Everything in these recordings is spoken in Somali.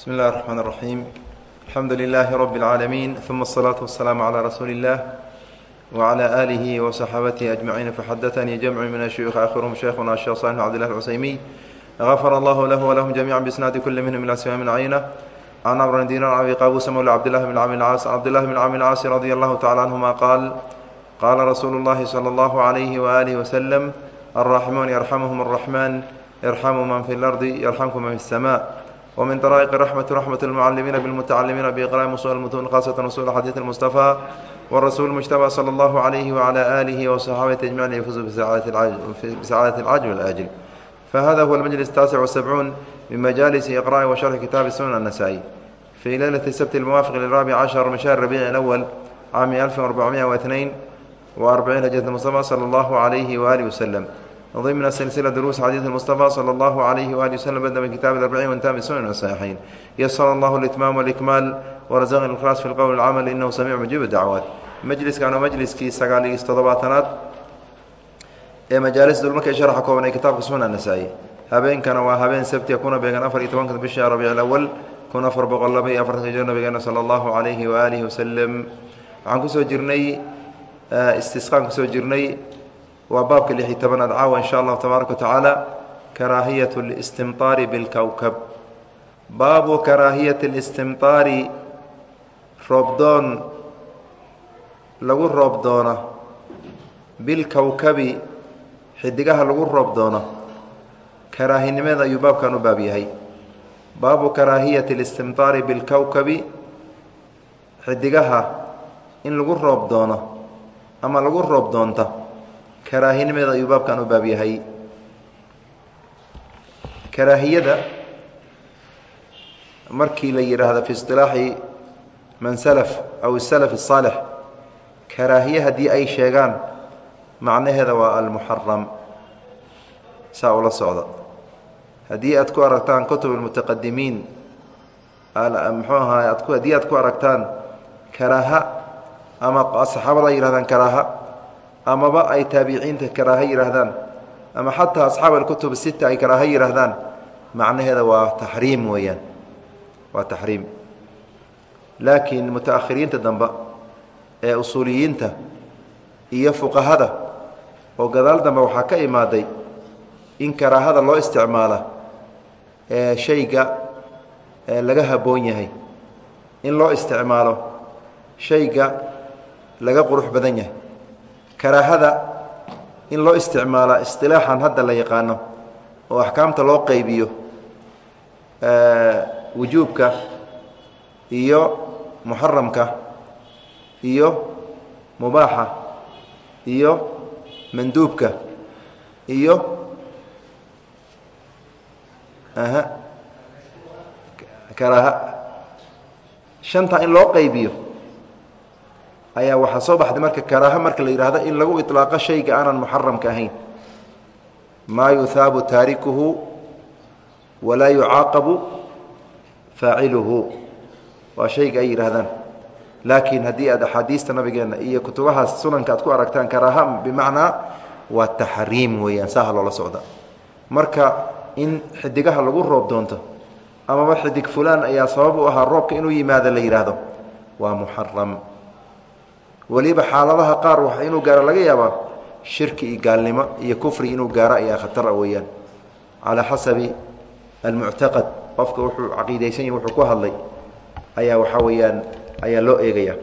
بسم الله الرحمن الرحيم الحمد لله رب العالمين ثم الصلاة والسلام على رسول الله وعلى آله وصحابته أجمعين فحدثني جمع من الشيوخ آخرهم شيخنا الشيخ صالح بن عبد الله العسيمي غفر الله له ولهم جميعا بإسناد كل منهم من أسماء من عينة عن عمرو بن دينار عن أبي قابوس مولى عبد الله بن عامر العاص عبد الله بن عامر العاص رضي الله تعالى عنهما قال قال رسول الله صلى الله عليه وآله وسلم الراحمون يرحمهم الرحمن يرحم من في الأرض يرحمكم من في السماء ومن طرائق الرحمة رحمة المعلمين بالمتعلمين بإقراء وصول المتون خاصة وصول حديث المصطفى والرسول المجتبى صلى الله عليه وعلى آله وصحابته أجمعين يفوزوا بسعادة العاجل والآجل فهذا هو المجلس التاسع والسبعون من مجالس إقراء وشرح كتاب السنن النسائي في ليلة السبت الموافق للرابع عشر من شهر ربيع الأول عام 1442 هجرة المصطفى صلى الله عليه وآله وسلم ضمن سلسلة دروس حديث المصطفى صلى الله عليه وآله وسلم بدأ من كتاب الأربعين وانتهى من سنن الصحيحين يسر الله الإتمام والإكمال ورزقنا الإخلاص في القول والعمل إنه سميع مجيب الدعوات majliskan waa majliskii sagaal iyo toddobaatanaad ee majaalis dulmarka sharxa kooban ee kitaabka sunan nasaa-i habeenkana waa habeen sabtiya kuna beegan afar iyo tobanka bisha rabiic awal kun afar boqol laba iyo afartanka jir nabigeena sala allahu calayhi waaalihi wasalam waxaan kusoo jirnay istisqaan kusoo jirnay waa baabka lix iyo tobanaad caawa in sha allahu tabaaraka watacaala karaahiyat listimtaari bilkowkab baabu karaahiyati listimtaari roobdoon lagu roob doono. Xidigaha lagu roob doono. Ayuu baabkan u baab yahay. Baabu karaahiyati listimtaari bilkowkabi xidigaha in lagu roob doono ama lagu roob doonta karaahinimeeda ayuu baabkan u baab yahay karaahiyada markii la yidhaahdo fi isilaaxi man salaf aw salaf الصaalix karaahiye haddii ay sheegaan macnaheeda waa almuxaram saa ula socda haddii aad ku aragtaan kutub اlmutaqadimiin muxuu ahaay ad haddii aad ku aragtaan karaaha ama saxaabada ay yihahdaan karaaha amaba ay taabiciinta karaaha yidhaahdaan ama xataa asxaab alkutub sita ay karaaha yidhaahdaan macnaheeda waa taxriim weeyaan waa taxriim. Laakiin mutaakhiriinta dambe ee usuuliyiinta iyo fuqahada oo gadaal dambe waxaa ka imaaday in karaahada loo isticmaala ee shayga laga habboon yahay. In loo isticmaalo shayga laga qurux badan yahay karaahada in loo isticmaala istilaaxan hadda la yaqaano oo axkaamta loo qaybiyo wujuubka iyo muxaramka iyo mubaaxa iyo manduubka iyo aha karaaha. Shanta in loo qaybiyo ayaa waxaa soo baxday marka karaaha marka la yidhaahdo in lagu iطlaaqo shayga aanan muxaramka ahayn. Maa yuhaabu taarikuhu walaa yucaaqabu faaciluhu. Waa shayga ay yidhaahdaan laakiin haddii aad axaadiista nabigeenna iyo kutubahaas sunanka aad ku aragtaan karaaha bimacnaa waa taxriim weeyaan saaha loola socda. Marka in xidigaha lagu roob doonto amaba xidig fulaan ayaa sabab u ahaa roobka inuu yimaado la yidhaahdo waa muxaram weliba xaaladaha qaar wax inuu gaaro laga yaabaa shirki iyo gaalnimo iyo kufri inuu gaaro ayaa khatara weeyaan calaa xasabi almuctaqad qofka wuxuu caqiidaysan yahi wuxuu ku hadlay ayaa waxaa weeyaan ayaa loo eegaya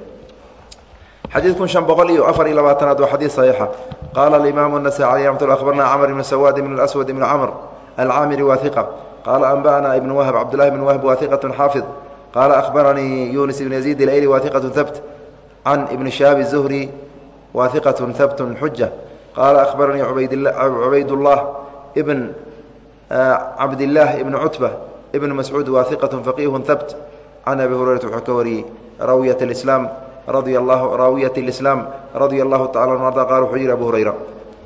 xadiid kun شhan boqol iyo afar iyo labaatanaad waa xadiid صaxiixa qaala alimaamu النasai alي amat abarna cmr ibn sawaad ibn اswad ibn cmr alcaamiri wa iqa qaala anba'na ibn wahb cabdulahi bn wahb wa iqaة xaafid qaala akhbaranii yunis ibn yaziid اlayli wa iqaة habt can ibni shahaabi zuhri wa iqatun habtun xuja qaala akhbaranii cubaydullah ibn cabdillaah ibn cutba ibn mascuud wa iqatun faqiihun habt can abi hurayrata wuxuu ka wariyey raawiyat islaam radia allahu raawiyati alislaam radia allahu tacala an arda qaala wuxuu yihi abu hurayra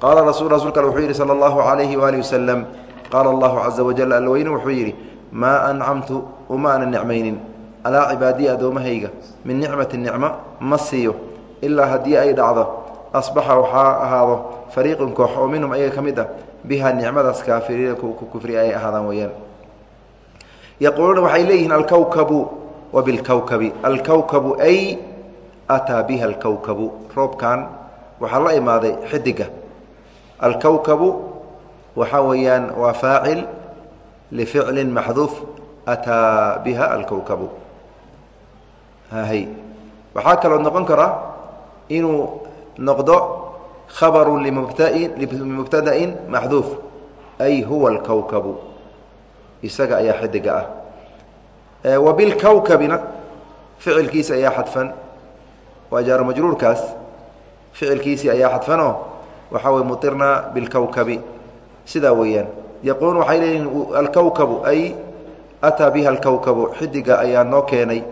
qaala rasuulka wuxuu yidhi sala allahu calayhi waaalih wasalam qaala allahu caza wajal alweyne wuxuu yidhi maa ancamtu uma ana nicmaynin calaa cibaadiyi addoommahayga min nicmati nicmo ma siiyo ilaa haddii ay dhacdo asbaxa waxaa ahaado fariiqun koox oo minhum ayaga ka mid ah biha nicmadaas kaafiriina kufri ay ahaadaan weeyaan. Yaquuluuna waxay leeyihiin alkowkabu wabilkowkabi alkowkabu ay ataa biha alkowkabu roobkan waxaa la imaaday xidiga. Alkowkabu waxaa weeyaan waa faacil lificlin maxduuf ataa biha alkowkabu hy waxaa kaloo noqon karaa inuu noqdo khabaru limubtadain maxduuf. Ay huwa alkowkabu isaga ayaa xidiga ah. Wabilkowkabina ficilkiisa ayaa xadfan. Waa jaaro majruurkaas. Ficilkiisii ayaa xadfanoo waxaa wey muirnaa bilkowkabi sidaa weeyaan. Yaquuluun waxay leeyihiin alkowkabu ay ataa biha alkowkabu xidiga ayaa noo keenay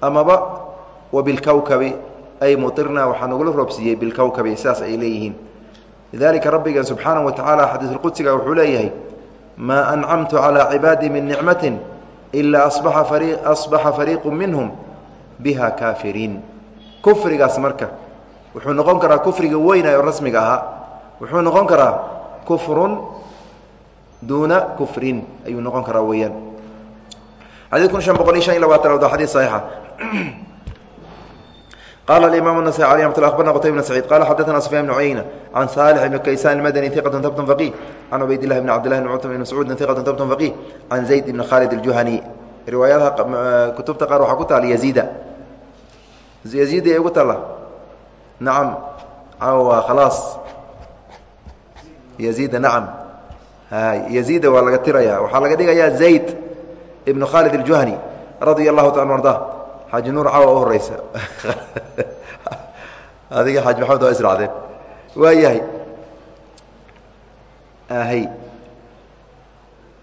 amaba wabilkowkabi ay muirnaa waxaa nagula roobsiiyey bilkowkabi sidaas ay leeyihiin. Lidalika rabbigan subxaana wa tacaala xadiisulqudsiga wuxuu leeyahay maa ancamtu calaa cibaadii min nicmatin ilaa asbaxa fariiqu minhum biha kaafiriin. Kufrigaas marka wuxuu noqon karaa kufriga weyna oo rasmiga ahaa. Wuxuu noqon karaa kufrun duuna kufrin ayuu noqon karaa weeyaan. Xadii shan boqol iyo shan iyo labaatan waa xadii saxiixa qala imam النasي alي mat abarna qtayb bn sacيid qala xadaثna sufyan bn cuyeyna can saalix bn kaysan اmadni iqaة tabtn faqih can cubayd lah bn cabd lah bn cutm bn mascuudi iqaة tabtn faqih can zayd bn khalid اljuhani riwaayadaha kutubta qaar waxaa ku taala yaziida yaziid ay ugu taala nacam waa khalaas yaziida nacam yaziida waa laga tiraya waxaa laga dhigayaa zayd ibn khalid اljuhani radia اllahu taala arda xaaji nuur cawa u horeysa adiga xaaji maxamed waa israacdeen. Waa yahay. Ahy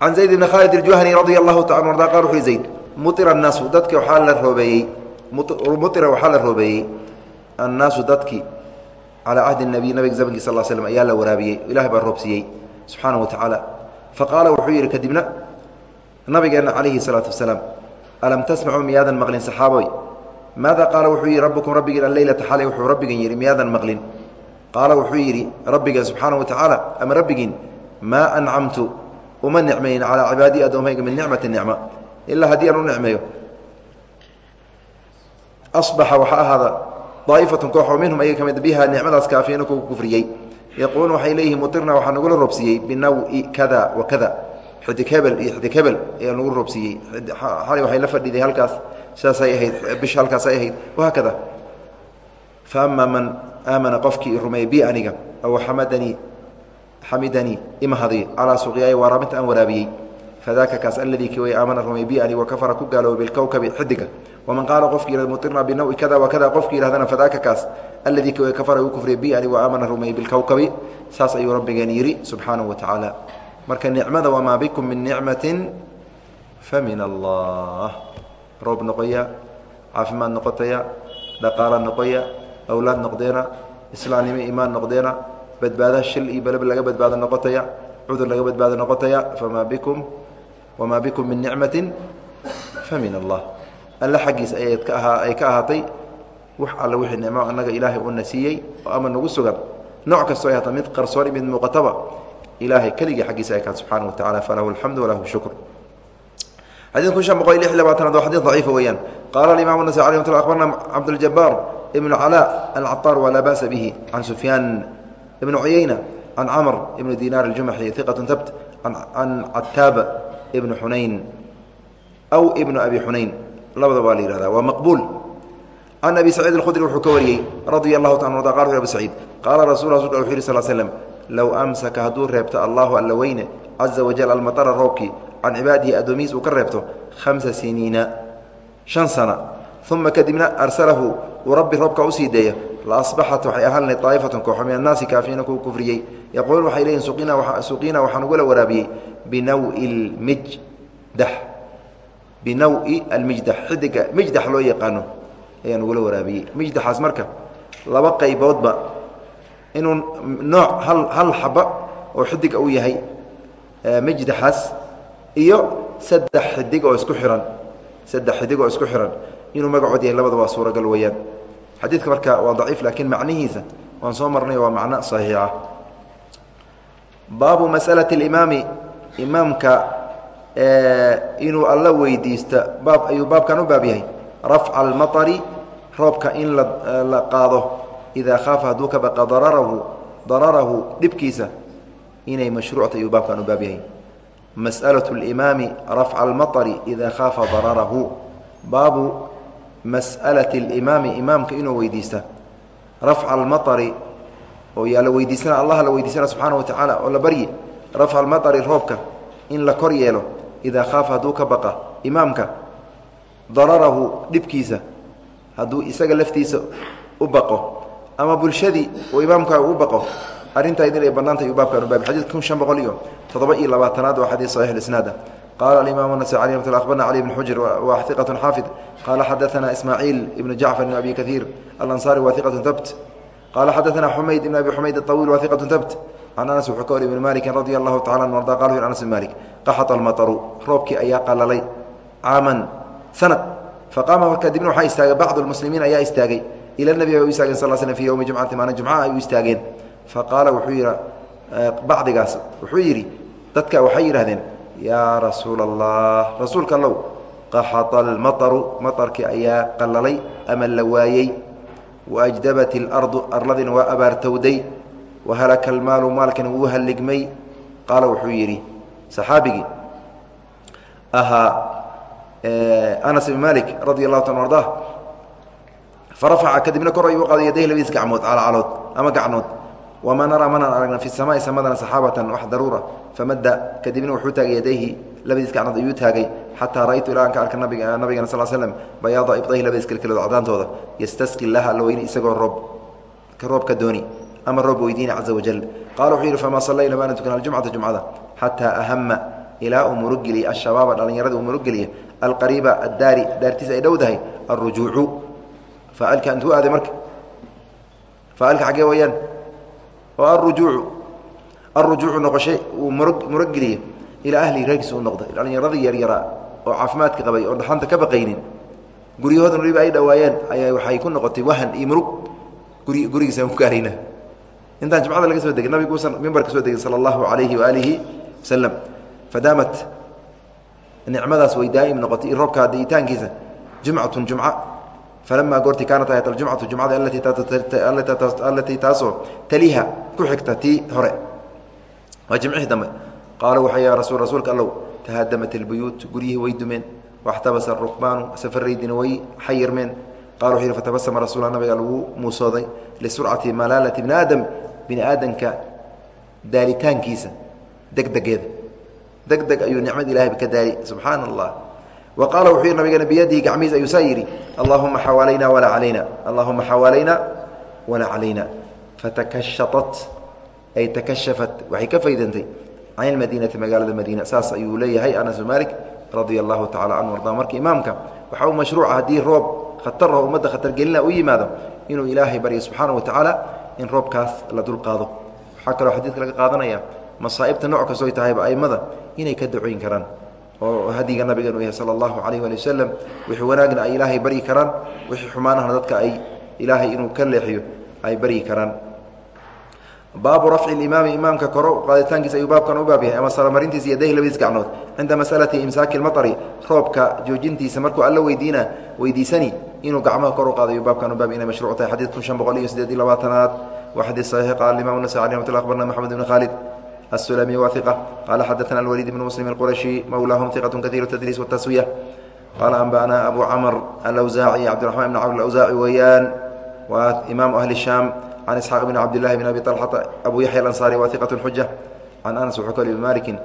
can zayd bni khaalid iljuhani radia allahu ta arda qal wuxu zayd muira annaasu dadki waxaa la roobeeyey muira waxaa la roobeeyey annaasu dadki calaa cahdi nabiy nabiga zamanki sal l slm ayaa la waraabiyey ilaah baa roobsiiyey subxaana wa tacaala faqaala wuxuu yidhi kadibna nabigeenna calayhi salaatu wasalaam alam tasmacuu miyaadan maqlin saxaaboy maada qaala wuxuu yidhi rabbukum rabbigiin alleylata xalay wuxuu rabbigan yidhi miyaadan maqlin? Qaala wuxuu yidhi rabbigeen subxaana wa tacaala ama rabbigiin maa ancamtu uma nicmaynin calaa cibaadii addoomayga min nicmati nicma ilaa haddii aan u nicmeeyo. Asbaxa waxaa ahaada daa'ifatun koox oo minhum ayaga ka mid biha nicmadaas kaafiyana kugu kufriyey. Yaquuluun waxay leeyihiin mutirna waxaa nagula roobsiiyey binawi kada wa kada xidig hebel iyo xidig hebel ayaa nagu roobsiiyey. Xalay waxay la fadhiday halkaas. Sidaasay ahayd bish halkaasay ahayd. Wahaakada fa man aamana qofkii rumeeyey bi aniga aw xamadanii xamidanii imahadiy calaa suqyaaya waraabinta aan waraabiyey. Fadaaka kaas aladii ki way aamana rumey bi ani wakafara ku gaaloobay bilkowkabi xidiga waman qaala qofkii yihahd mutirna binawi kada wa kada qofkii yihahdana fadaaka kaas aladii ki way kafara uu kufriyey bi ani wa aamana rumey bilkowkabi saas ayuu rabbigeen yidhi subxaanahu wa tacaala marka nicmada wamaa bikum min nicmatin fa min allah. Roob noqoya caafimaad noqotaya dhaqaala noqoya awlaad noqdeena islaamnimo iimaan noqdeena badbaada shil iyo beleb laga badbaado noqotaya cudur laga badbaado noqotaya famaa bikum wamaa bikum min nicmatin fa min allah. Alle ahaa ay ka ahaatay wax alle wixii nicmo annaga ilaahay uuna siiyey oo ama nagu sugan. Nooc kastoo ay hata mid qarsoon mid muuqataba ilahay keligii xaggiisa ay kaan subxaana wa tacala falahu alxamdu walahu shukr. Xadiidku shan boqol lix labaatanaad waa xadid daciifa weeyaan. Qaala alimaam nasai alay mat abarna cabduljabaar ibnu calaa alcaطaar walaa ba'sa bihi can sufyaan ibnu cuyeyna can camr ibnu dinaar aljumaxi iqat tabt can cataaba ibnu xunayn aw ibnu abi xunayn labada waa la yihahda waa maqbuul. Can abi saciid alkhudri wuxuu ka wariyey radia allahu ta arda qal abu saciid qaala rasul rasulka wuxu yih sal slm low amsaka hadduu reebto allahu alla weyne caza wajal almatara roobkii can cibaadihi addoomihiis uu ka reebto hamsa siniina shan sana uma kadibna arsalahu uu rabbi roobka u sii deeyo la asbaxat waxay ahaan lahayd daa'ifatun kooxo min annaasi kaafiina kuwa kufriyey yaquuluun waxay leeyihiin suqiina waxaan ugula waraabiyey binawi lmijdax binawi almijdax xidiga mijdax loo yaqaano ayaan ugula waraabiyey mijdaxaas marka laba qayboodba inuu nooc hal hal xaba oo xidiga uu yahay mijdaxaas iyo saddex xidig oo isku xihan saddex xidig oo isku xihan inuu magacood yahay labada waa suuragal weeyaan. Xadiidka marka waa daciif laakiin macnihiisa waan soo marnay waa macno saxiixa. Baabu masalati اlimaami imaamka inuu alla weydiista baab ayuu baabkan u baab yahay. Rafca almaطari roobka in la qaado idaa khaafa hadduu ka baqa dararahu dararahu dhibkiisa inay mashruucta ayuu baabkan u baab yahay masأlaة اlimaami rafca almaطri idaa khaafa dararahu baabu mas'alaةi اlimaami imaamka inuu weydiista rafca almaطri oo yaa la weydiisana allah la weydiisana subxaana wa tacaala oo la baryi rafca almaطri roobka in la kor yeelo idaa khaafa hadduu ka baqa imaamka dararahu dhibkiisa hadduu isaga laftiisa u baqo ama bulshadii uu imaamka u baqo arrintaa idin ay bannaantay uu baabkan u baabi xadid kun shan boqol iyo toddoba iyo labaatanaad waa xadiid saxiix isnaada qaala alimaam nasai alي mat abarna cali bn xujr wa iqat xaafid qaala xadaثana ismaaciil ibn jacfar ibn abi kaiir alanصari wa iqat tabt qaala xadaثana xumayd ibn abi xumayd aطawiil wa iqat tabt can anas wuxuu ka wari ibn maliki radi allahu tacala an arda qala anas bn malik qaxata almaطru roobkii ayaa qalalay caaman sanad faqaama marka dibna waxaa istaagay bacdu lmuslimiin ayaa istaagay ila nebi bay u istaageen sal sl fi yowmi jumcati maalin jumca ay u istaageen fa qaala wuxuu yidhi bacdigaas wuxuu yidhi dadka waxay yidhahdeen yaa rasuul allah rasuulka allow qaxata almataru matarkii ayaa qalalay ama la waayey waajdabat ilardu arladina waa abaartowday wahalaka almaalu maalkana wuu halligmay qaala wuxuu yidhi saxaabigii ahaa anas ibn malik radi allahu ta ardah farafaca kadibna kor ayuu qaaday yadayh labadiis gacmood calcalood ama gacnood. Wamaa naraa manaan aragna fi samaai samadana saxaabatan wax daruura. Famadda kadibna wuxuu taagay yadayhi labadiis gacnood ayuu taagay. Xataa ra'aytu ilaa aan ka arka nabiga nabigana sal slm bayaada ibdayhi labadiis kelkelood cadaantooda yastasqi laha alla isagoo roob roob ka dooni ama roob weydiina caza wajal qala wuxuu yidhi famaa sallayna maana tukan aljumcata jumcada? Xataa ahama ilaa uu murugeliya ashabaaba dhallinyarada uu murugeliya alqariiba addaari daartiisa ay dhowdahay alrujuucu faacilka intuu aaday marka. Faacilka xaggee weyaan oo alrujuucu alrujuucu noqoshe uu murug murugeliya ilaa ahlihi reerkiisa u noqday dhallinyaradii yaryaraa oo caafimaadka qabay oo dhaxanta ka baqaynin. Guryahoodan waliba ay dhowaayeen ayaa waxay ku noqotay wahan iyo murug. Guri gurigiisaan ku gaarayna. Intaan jumcada laga soo degin nabigu usan mimbarka soo degin sala allahu calayhi waaalihi wasalam fadaamat. Nicmadaas way daa'im noqotay. I roobka di'itaankiisa jumcatun jumca falamaa goortii kaanat ayat aljumcatu jumcada allatii taasoo taliha ku xigta tii hore waa jimcihii dambe qaala waxaa ya rasuulka allow tahadamat ilbuyuut guryihii way dumeen waxtabasa arukbaanu safarraydina way xayirmeen qala wuxuu yihi fatabasama rasuula nabiga lagu muusooday lisurcati malaalati bni aadam bini aadanka daalitaankiisa degdegeeda degdeg ayuu nicmad ilahay ka daali subxaana allah wa qaala wuxuu yihi nabigana biyadihi gacmihiis ayuu saa yidhi allahuma xawaalayna walaa calayna allahuma xawaalayna walaa calayna fatakashatat ay takashafat waxay ka faydantay can ilmadiinati magaalada madiina saas ayuu leeyahay anas malik radia allahu tacala canhu arda marka imaamka waxaa u mashruuca haddii roob khatarho ummadda khatargelina u yimaado inuu ilaahay baryo subxaana wa in roobkaas la dulqaado waxaa kaloo xadiidka laga qaadanaya masaa'ibta nooc kastoo ay tahayba a'immada inay ka ducoyn karaan oo hadiga nabigeenu yahay sala allahu calayh waali wasalam wixii wanaagna ay ilaahay baryi karaan wixii xumaanahna dadka ay ilaahay inuu ka leexiyo ay baryi karaan. Baabu rafci imaami imaamka koro qaaditaankiisa ayuu baabkan u baab yahay ama saramarintiisa yadayhi labadiis gacnood. Cinda masalati imsaaki lmaطri roobka joojintiisa markuu alla weydiina weydiisani inuu gacmaha kor u qaado ayuu baabkan u baab inay mashruuc tahay. Xadiid shan boqol iyo sideed iyo labaatanaad. Waa xadiid saxiix qaala imam nasai alih mat abarna maxamed ibn khaalid السلمي وثقة قال حدثنا الوليد بن مسلم القرشي مولاهم ثقة كثير التدريس والتسوية قال أنبأنا أبو عمر الأوزاعي عبد الرحمن بن عمرو الأوزاعي ويان وإمام أهل الشام عن إسحاق بن عبد الله بن أبي طلحة أبو يحيى الأنصاري وثقة حجة عن أنس وحكى بن مالك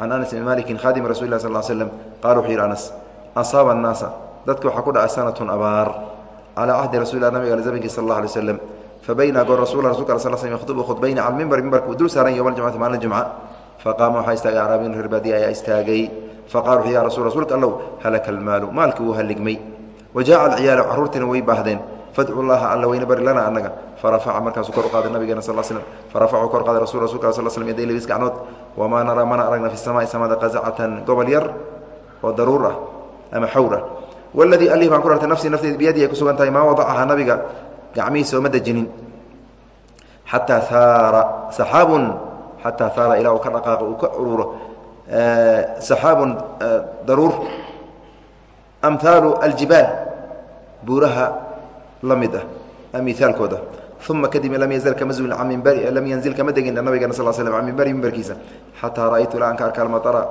عن أنس بن مالك خادم رسول الله صلى الله عليه وسلم قالوا حير أنس أصاب الناس ذاتك وحكود سنة أبار على عهد رسول الله نبي زمنك صلى الله عليه وسلم fabayna goor rasul rasulka sal sl yakhdubu khudbayna cala mimbar mimbarka uu dul saaran yowma aljumcati maalin jumca faqaama waxaa istaagay acraabiyun reer baadiya ayaa istaagay faqala wuxuu ya rasul rasuulka allow halaka almaalu maalkii wuu halligmay wa jaaca alciyaalu carruurtiina way baahdeen fadcu llaha alla weyne bari lana annaga farafaca markaasuu kor u qaaday nabigeena sal slm farafacuu kor qaaday rasul rasulka sal slm yaday labis gacnood wamaa naraa mana aragna fi samaai samada qasacatan gobol yar oo daruur ah ama xawr ah waladii alih baan ku rartay nafsii nafteed biyadii ay ku sugan tahay maa wadacaha nabiga gacmihiisa ooma dejinin. Xataa haara saxaabun xataa haara ilaa uu ka dhaqaaqo uu ka ururo saxaabun daruur. Amhaalu aljibaal buuraha la mid ah miaalkooda uma kadib lam yazal kama an mimbari lam yanzil kama degin nabigana sal slm can mimbari mimbarkiisa xataa ra'aytu ilaa an ka arka almatara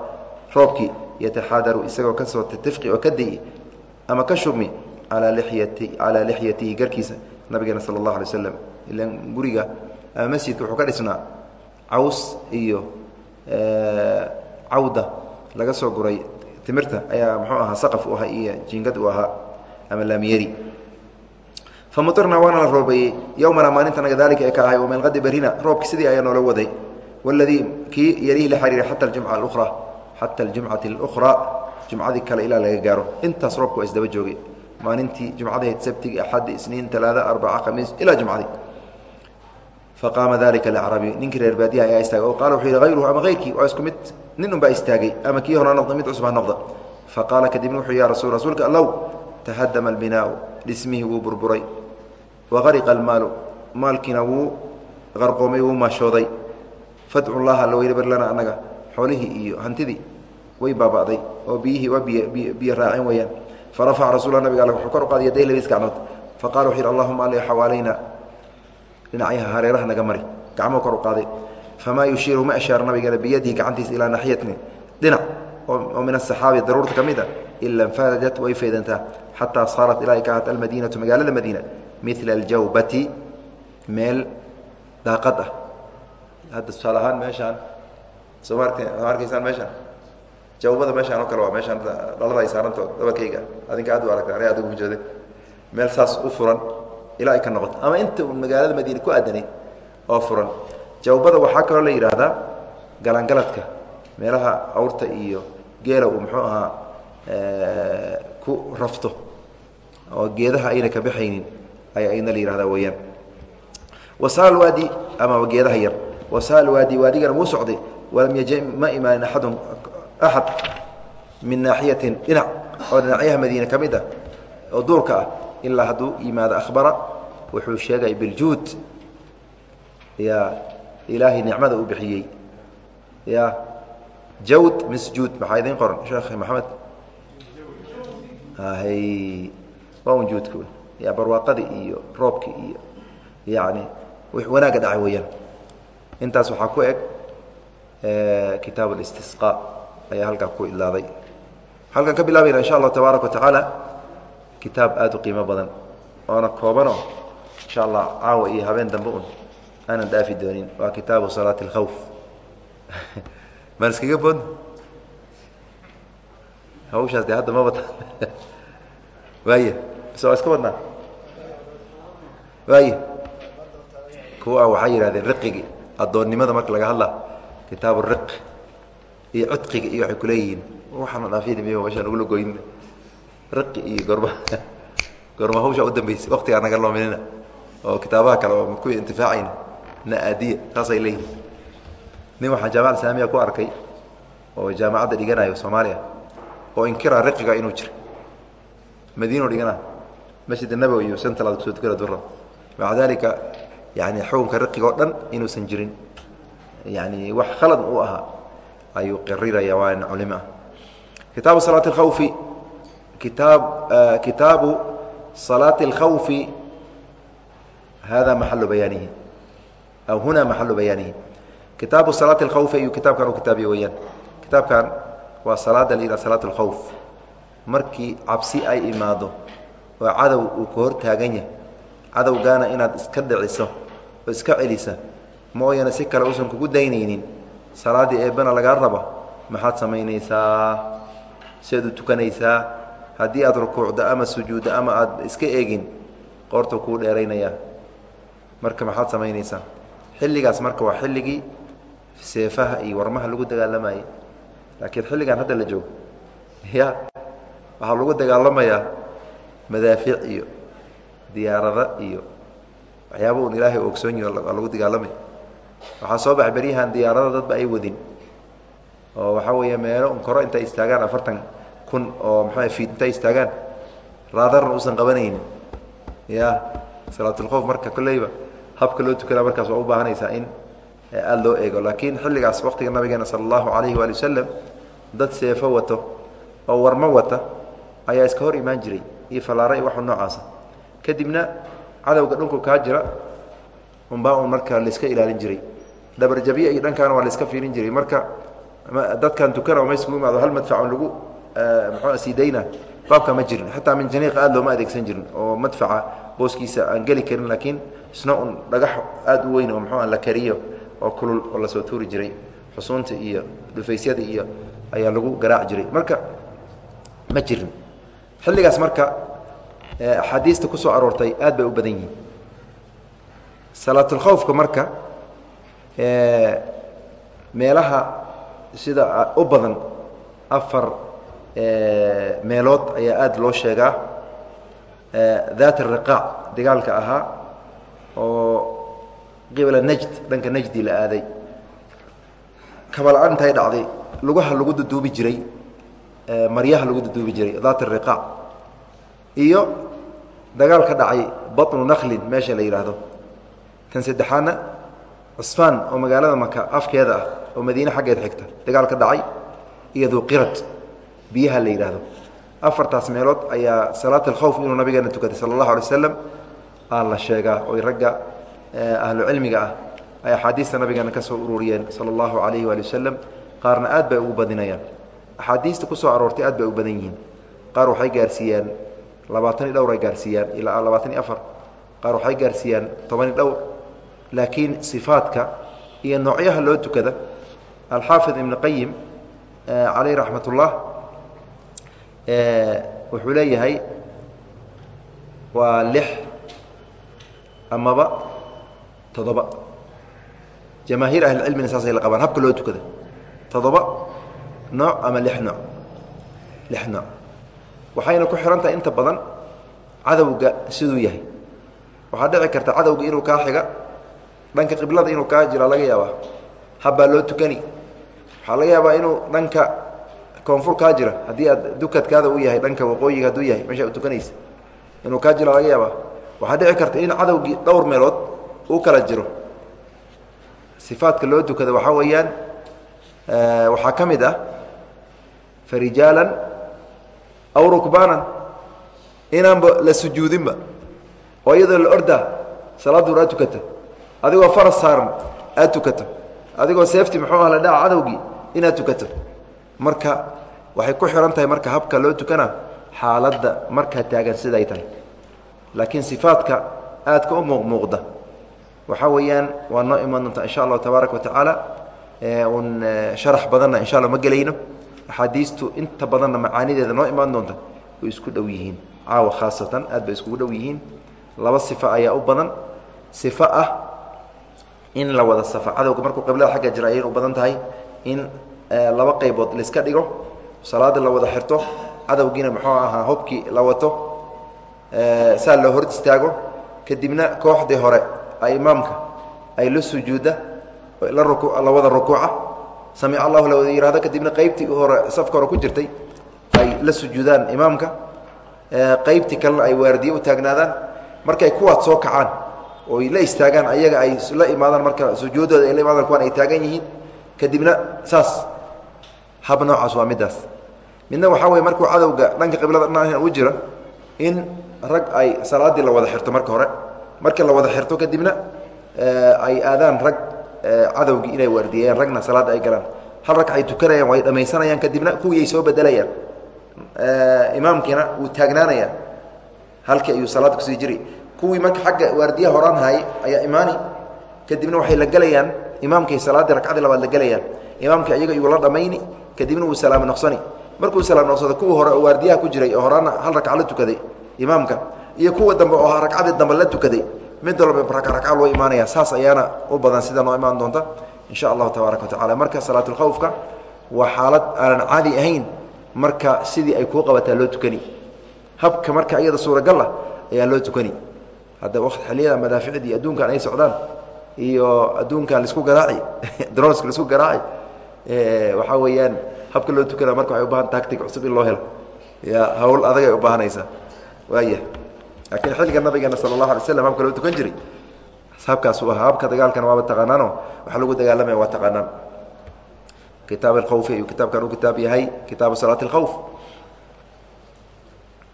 roobkii yataxaadaru isagoo ka soo tifqi oo ka dayi ama ka shubmi calaa lixyatihi garkiisa nabigeena sala allahu alay waslam ilan guriga ama masjidka wuxuu ka dhisnaa caws iyo cawda laga soo guray. Timirta ayaa muxuu ahaa saqaf u ahaa iyo jiingad u ahaa ama laamiyeri. Famutirnaa waana la roobeeyey yowmana maalintanaga daalika ee ka ahay min qadi berina roobki sidii ayaa noola waday. Waladii kii yalihi la xariiray xata aljumca alukhra xata aljumcati alukhraa jumcadii kale ilaa laga gaaro. Intaas roobka isdaba joogay maalintii jumcadahayd sabtigi axadi isniin talaada arbaca khamiis ilaa jumcadii. Faqaama dalika alacrabiy ninkii reer baadiyaha ayaa istaagay oo qaala wuxuu yidhi hayruhu ama hayrkii waa isku mid nin un baa istaagay ama kii hore noqda mid cusub ha noqda faqaala kadibna wuxuu ya rasul rasuulka allow tahadama albinaau dhismihii wuu burburay waqariqa almaalu maalkiina wuu qarqoomay wuu maashooday. Fadcu llaha alla weyne barlana annaga xoolihii iyo hantidii way baaba'day oo biyihii waa biyo raacin weeyaan farafaca rasuula nabiga all wuxuu kor u yaday labadiis gacmood faqala wuxu yidhi allahuma ali xawaalayna. Dhinacyaha hareeraha naga mari. Gacmoo kor u famaa yushiiru ma ashaara nabigeena biyadihi gacantiisa ilaa naxyatin dhinac oo min asaxaabi daruurta ka mid a ila nfarajat way faydantaa. Xataa saarat ilaa ka ahat almadiinatu magaalada madiina mila aljawbati. Meel daaqad ah. Hadda tusaale ahaan meeshaan soo ma arkaysaan meeshaan jawbada meeshaan oo kale waa meeshaan dhalada ay saarantood dabalkayga. Adinka aad u aragta aniga adigu ujeeday meel saas u furan ilaa ay ka noqoto. Ama inta un magaalada madiine ku aadanayd oo furan. Jawbada waxaa kaloo la yidhaahdaa galangaladka. Meelaha awrta iyo geela uu muxuu ahaa ku rafto oo geedaha ayna ka baxaynin ayaa ayna la yihahdaa weeyaan. Wasaal waadi ama geedaha yar. Wasaal waadi waadigana wuu socday. Walam yaji ma imaanin aadun axad min naaxiyatin dhinac oo dhinacyaha madiine ka mid ah oo duurka ah ilaa hadduu yimaado ahbara wuxuu sheegay biljuud ya ilaahay nicmada uu bixiyey ya jawd misjuud maxaa idiin qoran sheekh maxamed waa un juudka ya barwaaqadii iyo roobkii iyo yani wanaagga dhacay weeyaan intaas waxaa ku eg kitaab اlistisqaa ayaa halkaa ku idlaaday halkan ka bilaabayna insha allahu tabaaraka wa tacaala kitaab aad u qiimo badan oona koobanoo insha allah caawa iyo habeen dambe un aanan dhaafi doonin. Waa kitaabu salaati اlkhawf maan iskaga boodna hawshaas de hadda ma wata waaya mise waa iska wadnaa? Waaya kuwa waxay yidhahdeen riqigi addoonnimada marka laga hadla kitaabu riq iyo cudqiga iyo waxay kuleeyihiin waxaana dhaafyadi miy meeshaan ugula goyn riqi iyo gorma. Gorma hawshaa u dambeysay waktigaa naga loominina. Oo kitaabaha kale oo ku intifaacayna na-aadiya saasay leeyihiin nin waxaa jaamaca islaamiya ku arkay oo jaamacadda dhiganayo soomaaliya oo inkiraa riqiga inuu jiro madiino dhigana masjid nabowi iyo central ku soo tukana dura maca dalika yani xukunka riqiga o dhan inuusan jirin. Yani wax khalad u ahaa ayuu qiriraya waana culimo ah kitaabu salaati اkhawfi kitaab kitaabu salaati اlkhawfi hada maxalu bayaanihi aw huna maxalu bayaanihi kitaabu salaati اlkhawfi ayuu kitaabkan u kitaabiye weyaan kitaabkan waa salaada la yidhaha salaat اlkhawf markii cabsi ay imaado oo cadow uu ka hor taagan yahay cadowgaana inaad iska dhiciso oo iska celisa mooyana si kale uusan kugu daynaynin salaaddii eebbana lagaa rabo maxaad samaynaysaa? Siaad u tukanaysaa? Haddii aad rukuucdo ama sujuuddo ama aad iska eegin qoortuu kuu dheeraynayaa marka maxaad samaynaysaa? Xilligaas marka waa xilligii seefaha iyo warmaha lagu dagaalamayay laakiin xilligan hadda la joogo. Ya waxaa lagu dagaalamayaa madaafiic iyo diyaarada iyo waxyaaba un ilaahay ogsoon yahi waa lagu dagaalamaya waxaa soo baxay beryahan diyaarada dadba ay wadin. Oo waxaa weeye meelo un koro intay istaagaan afartan kun oo maxaa fiid intay istaagaan. Raadarna uusan qabanaynin. Ya salaatulkhoof marka kolleyba habka loo tukanaa markaas waa u baahanaysaa in aada loo eego. Laakiin xilligaas waqtiga nabigeena sala allahu calayhi waali wasalam dad seefo wato oo warmo wata ayaa iska hor imaan jiray iyo falaara iyo waxu noocaasa. Kadibna cadowga dhulku kaa jira unbaa un marka laiska ilaalin jiray. Dhabarjabye iyo dhankaana waa laiska fiirin jiray. Marka dadkan tukana ma iskugu imaado. Hal madfacon lagu muxuu siidayna baabka ma jirin. Xataa min janiiqa aad looma adeegsan jirin oo madfaca booskiisa aan geli karin laakiin isna un dhagax aad u weyn oo muxuu la kariyo oo kulul oo la soo tuuri jiray. Xusuunta iyo dhufaysyada iyo ayaa lagu garaac jiray. Marka ma jirin. Xilligaas marka axaadiista ku soo aroortay aad bay u badan yihiin salaatulkhawfka marka meelaha sida u badan afar meelood ayaa aada loo sheegaa. Daat ariqaac dagaalka ahaa oo qibla najd dhanka najdi la aaday. Kabala-aan intay dhacday lugaha lagu duduubi jiray maryaha lagu duduubi jiray daat ariqaac iyo dagaal ka dhacay baطnu naklin meesha la yidhaahdo tan saddexaadna cusfaan oo magaalada maka afkeeda ah oo madiine xaggeed xigta dagaal ka dhacay iyo duqirad biyaha la yidhaahdo afartaas meelood ayaa salaat alkhawf inuu nabigeena tukaday sala allahu alay wasalam aa la sheegaa oy ragga ahlucilmiga ah ay axaadiista nabigeena ka soo ururiyeen sala allahu calayhi waali wasalam qaarna aad bay ugu badinayaan. Axaadiista ku soo aroortay aad bay u badan yihiin. Qaar waxay gaarsiiyaan labaatan iyo dhowr ay gaarsiiyaan ilaa labaatan iyo afar. Qaar waxay gaarsiiyaan toban iyo dhowr laakiin sifaadka iyo noocyaha loo tukada alxaafid ibn qayim caleyh raxmat ullah wuxuu leeyahay waa lix amaba toddoba. Jamaahiir ahlicilmina saasay la qabaan habka loo tukada. Toddoba nooc ama lix nooc. Lix nooc. Waxayna ku xihan tahay inta badan cadowga siduu yahay. Waxaa dhici karta cadowga inuu kaa xiga dhanka qiblada inuu kaa jira laga yaabaa. Habbaa loo tukani. Waxaa laga yaabaa inuu dhanka koonfur kaa jira haddii aad dukadkaada u yahay dhanka waqooyiga hadduu yahay meesha u tukanaysa. Inuu kaa jira laga yaabaa. Waxaa dhici karta in cadowgii dhowr meelood uu kala jiro. Sifaadka loo tukada waxaa weeyaan waxaa ka mid ah farijaalan aw rukbaanan inaanba la sujuudinba. Oo iyadoo la ordaa salaaduun aad tukata adigoo faras saaran aad tukato. Adigoo seefti muxuu ah la dhaca cadowgii inaad tukato. Marka waxay ku xihan tahay marka habka loo tukana xaaladda markaa taagan siday tahay. Laakiin sifaadka aadka u muuqmuuqda waxaa weeyaan waa noo iman doontaa insha allahu tabaaraka wa tacaala un sharax badanna insha alla ma gelayno. Axaadiistu inta badanna macaanideeda noo imaan doonta way isku dhow yihiin. Caawa khaasatan aad bay iskugu dhow yihiin. Laba sifo ayaa u badan. Sifo ah in la wada safo cadowga markuu qiblada xagga jira ayay u badan tahay in laba qaybood laiska dhigo salaada la wada xirto cadowgiina muxuu ahaa hobkii la wato saa loo hor istaago kadibna kooxdii hore a imaamka ay la sujuudda la wada rukuuca samic allahu la wada yihahdo kadibna qaybtii hore safka hore ku jirtay ay la sujuudaan imaamka qaybtii kalena ay waardiye u taagnaadaan markay kuwaad soo kacaan oy la istaagaan ayaga ay la imaadaan marka sujuuddooda ay la imaadaan kuwaan ay taagan yihiin kadibna saas hab noocaas waa middaas. Midna waxaa weye markuu cadowga dhanka qiblada dhan u jira in rag ay salaaddii la wada xirto marka hore. Marka la wada xirto kadibna ay aadaan rag cadowgii inay waardiyeeyaan ragna salaadda ay galaan. Hal rag ay tukanayaan way dhammaysanayaan kadibna kuwii ay soo bedelayaan. Imaamkiina wuu taagnaanaya halkii ayuu salaadda ku sii jiri kuwii marka xagga waardiyaha horaan haayay ayaa imaani. Kadibna waxay la gelayaan imaamkay salaaddii ragcadii labaad la gelayaan imaamkii ayaga iyuu la kadibna wuu salaamo noqsani. Markuu salaam noqsado kuwa hore oo waardiyaha ku jiray oo horaana hal ragca la tukaday imaamka iyo kuwa dambe oo ragcadii dambe la tukaday. Mid walba ragca loo imaanaya saas ayaana u badan sida noo imaan doonta insha allahu tabaaraka wa marka salaatulkhawfka waa xaalad aanan caadi ahayn marka sidii ay kuu qabataa loo tukani. Habka marka iyada suuragal ah ayaa loo tukani hadda xiliyada madaaficdii adduunkan ay socdaan iyo adduunkan la isku garaaci dronska la isku garaaci waxaa weeyaan habka loo tukana marka waxay u baahan tactic cusub in loo helo. Ya hawl adagay u baahanaysaa waaya laakiin xilliga nabigeena sala allahu alay slam habka loo tukan jiray habkaasuu ahaa habka dagaalkana waaba taqaanaano waxa lagu dagaalamaya waa taqaanaan. Kitaab alkhawfi ayuu kitaabkan u kitaab yahay kitaabu salaati alkhawf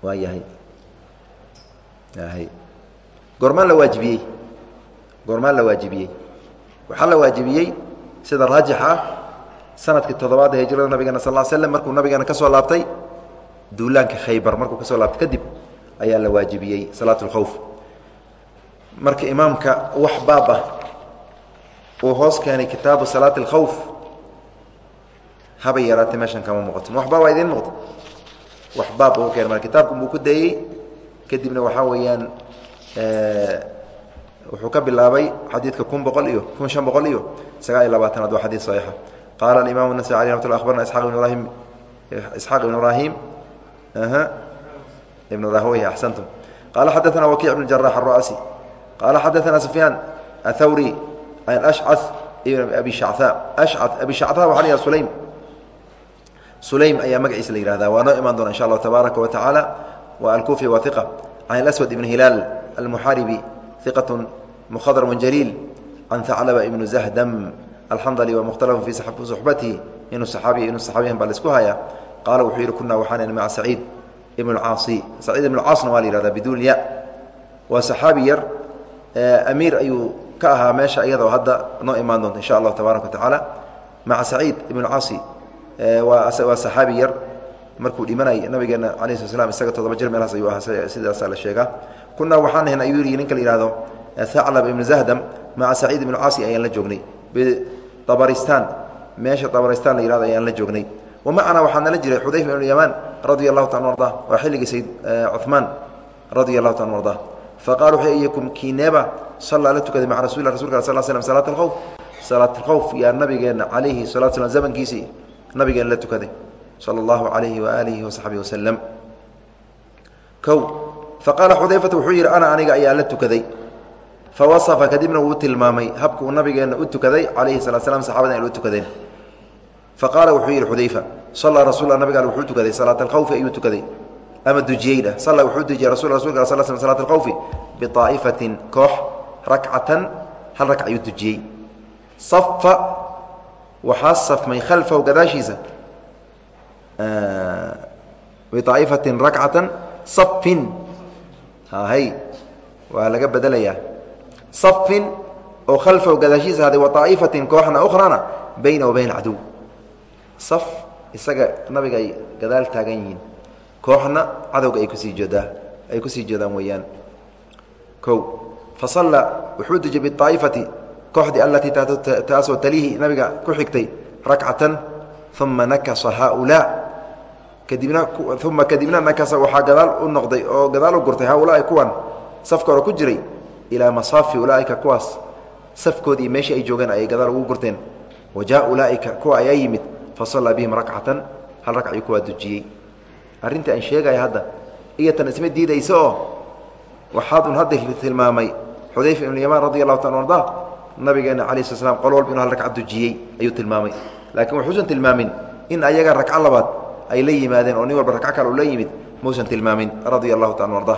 waa yahay. Yahay goormaan la waajibiyey? Goormaan la waajibiyey. Waxaa la waajibiyey sida raajix ah sannadkii toddobaad ee hijrada nabigeena sal l slm markuu nabigeena ka laabtay duulaanka khaybar markuu ka soo laabtay kadib ayaa la waajibiyey salaat اlkhawf marka imaamka wax baab ah uu hoos keenay kitaabu salaati اlkhawf habay yaraatay meeshan kama muuqato. Wax baabaa idiin muuqda wax baab uu keenay marka kitaabkan buu ku dayey kadibna waxaa weeyaan wuxuu ka bilaabay xadiidka kun boqol iyo kun شhan boqol iyo sagaal iyo labaatanaad waa xadيث صaحيixa qaala الimaم النasي alي رحmat ل abarna isxaq بn ibrahim isxaaq ibn ibrahim ibn rahwy axsantum qala xadaثna wakiع بن جراح الرؤسي qala xadaثna سفyaan الthawrي an أشcث ibn abi شhacثاء أشcث abi شhacثاء waxa la yhah sulaym sulaym ayaa magaciisa la yihahda waa noo imaan doona in sha الlah tabaaraka وataعaalى wa alkufi wa ثiqة can الأswad ibn hilaal almuxaaribi ثiqaة mkhadrm jliil can ثaclba ibn زahdm alxandli wmukhtalfu fii suxbatihi inuu saxaabiya inuu saxaabiyan baa laisku haya qaala wuxuu yidhi kunaa waxaan maca saciid ibn اcaasi saciid ibn caasna waa la yihahda biduun ya waa saxaabi yar amiir ayuu ka ahaa meesha iyadoo hadda noo imaan doonta insha allahu tabaaraka watacaala maca saciid ibn caasi waa saxaabi yar markuu dhimanay nabigeena alah sla slam isaga todoba jir meelahaas ayuu ahaa sidaasaa la sheegaa. Kunaa waxaan ahayn ayuu yidhi ninka la yihahdo aclab ibn zahdam maca saciid ibn caasi ayaan la joognay. Biabaristaan meesha abaristaan la yihahdo ayaan la joognay. Wamacnaa waxaa nala jiray xudayfa ibn yamaan radia allahu ta arda waa xilligii sayd cumaan radia allahu ta arda faqala wuxuu iyakum kiineeba sallaa la tukaday maca rasul rasulka sal slm salaat alkhowf salaat alkhowf yaa nabigeena calayhi salatu slam zamankiisii nabigeena la tukaday sala allahu calayhi waaalihi wasaxbihi wasalam kow faqaala xudayfatu wuxuu yidhi ana aniga ayaa la tukaday. Fawasafa kadibna wuu tilmaamay habka uu nabigeenna u tukaday calayhi salat slam saxabada ay u tukadeen. Faqaala wuxuu yidhi xudayfa sallaa rasul nabiga al wuxuu tukaday salaat alkhawfi ayuu tukaday. Ama dujiyeydha salla wuxuu dujiyey rasul rasulka sal sl salat alkhawfi biaa'ifatin koox rakcatan hal ragc ayuu dujiyey safa waxaa safmay khalfahu gadaashiisa biaa'ifatin rakcatan safin hay waa laga bedelayaa safin oo khalfahu gadaashiisa haday wa aa'ifatin kooxna ukhrana bayna wa bayn cadow saf isaga nabiga ay gadaal taagan yihiin kooxna cadowga ay ku sii jeedaa ay ku sii jeedaan weeyaan kow fa salla wuxuu dujiyey biaa'ifati kooxdii allatii taasoo taliihi nabiga ku xigtay kadibna uma kadibna nakasa waxaa gadaal u noqday oo gadaal u gurtay haaulaai kuwan safka hore ku jiray ilaa masaafi ulaaika kuwaas safkoodii meeshii ay joogeen ayay gadaal ugu gurteen. Wa jaa ulaaika kuwa ayaa yimid fa sallaa bihim rakcatan hal ragcii kuwaa dujiyey. Arrinta aan sheegaya hadda iyo isma diidaysa oo waxaadun hadda tilmaamay xudayfa ibnu yamaan radi allahu taala arda nabigeena cala sl slam qol walba inu hal ragca dujiyey ayuu tilmaamay. Laakiin wuxuusan tilmaamin in ayaga ragco labaad ay la yimaadeen oo nin walba ragco kale uu la yimid muusan tilmaamin radia allahu taala arda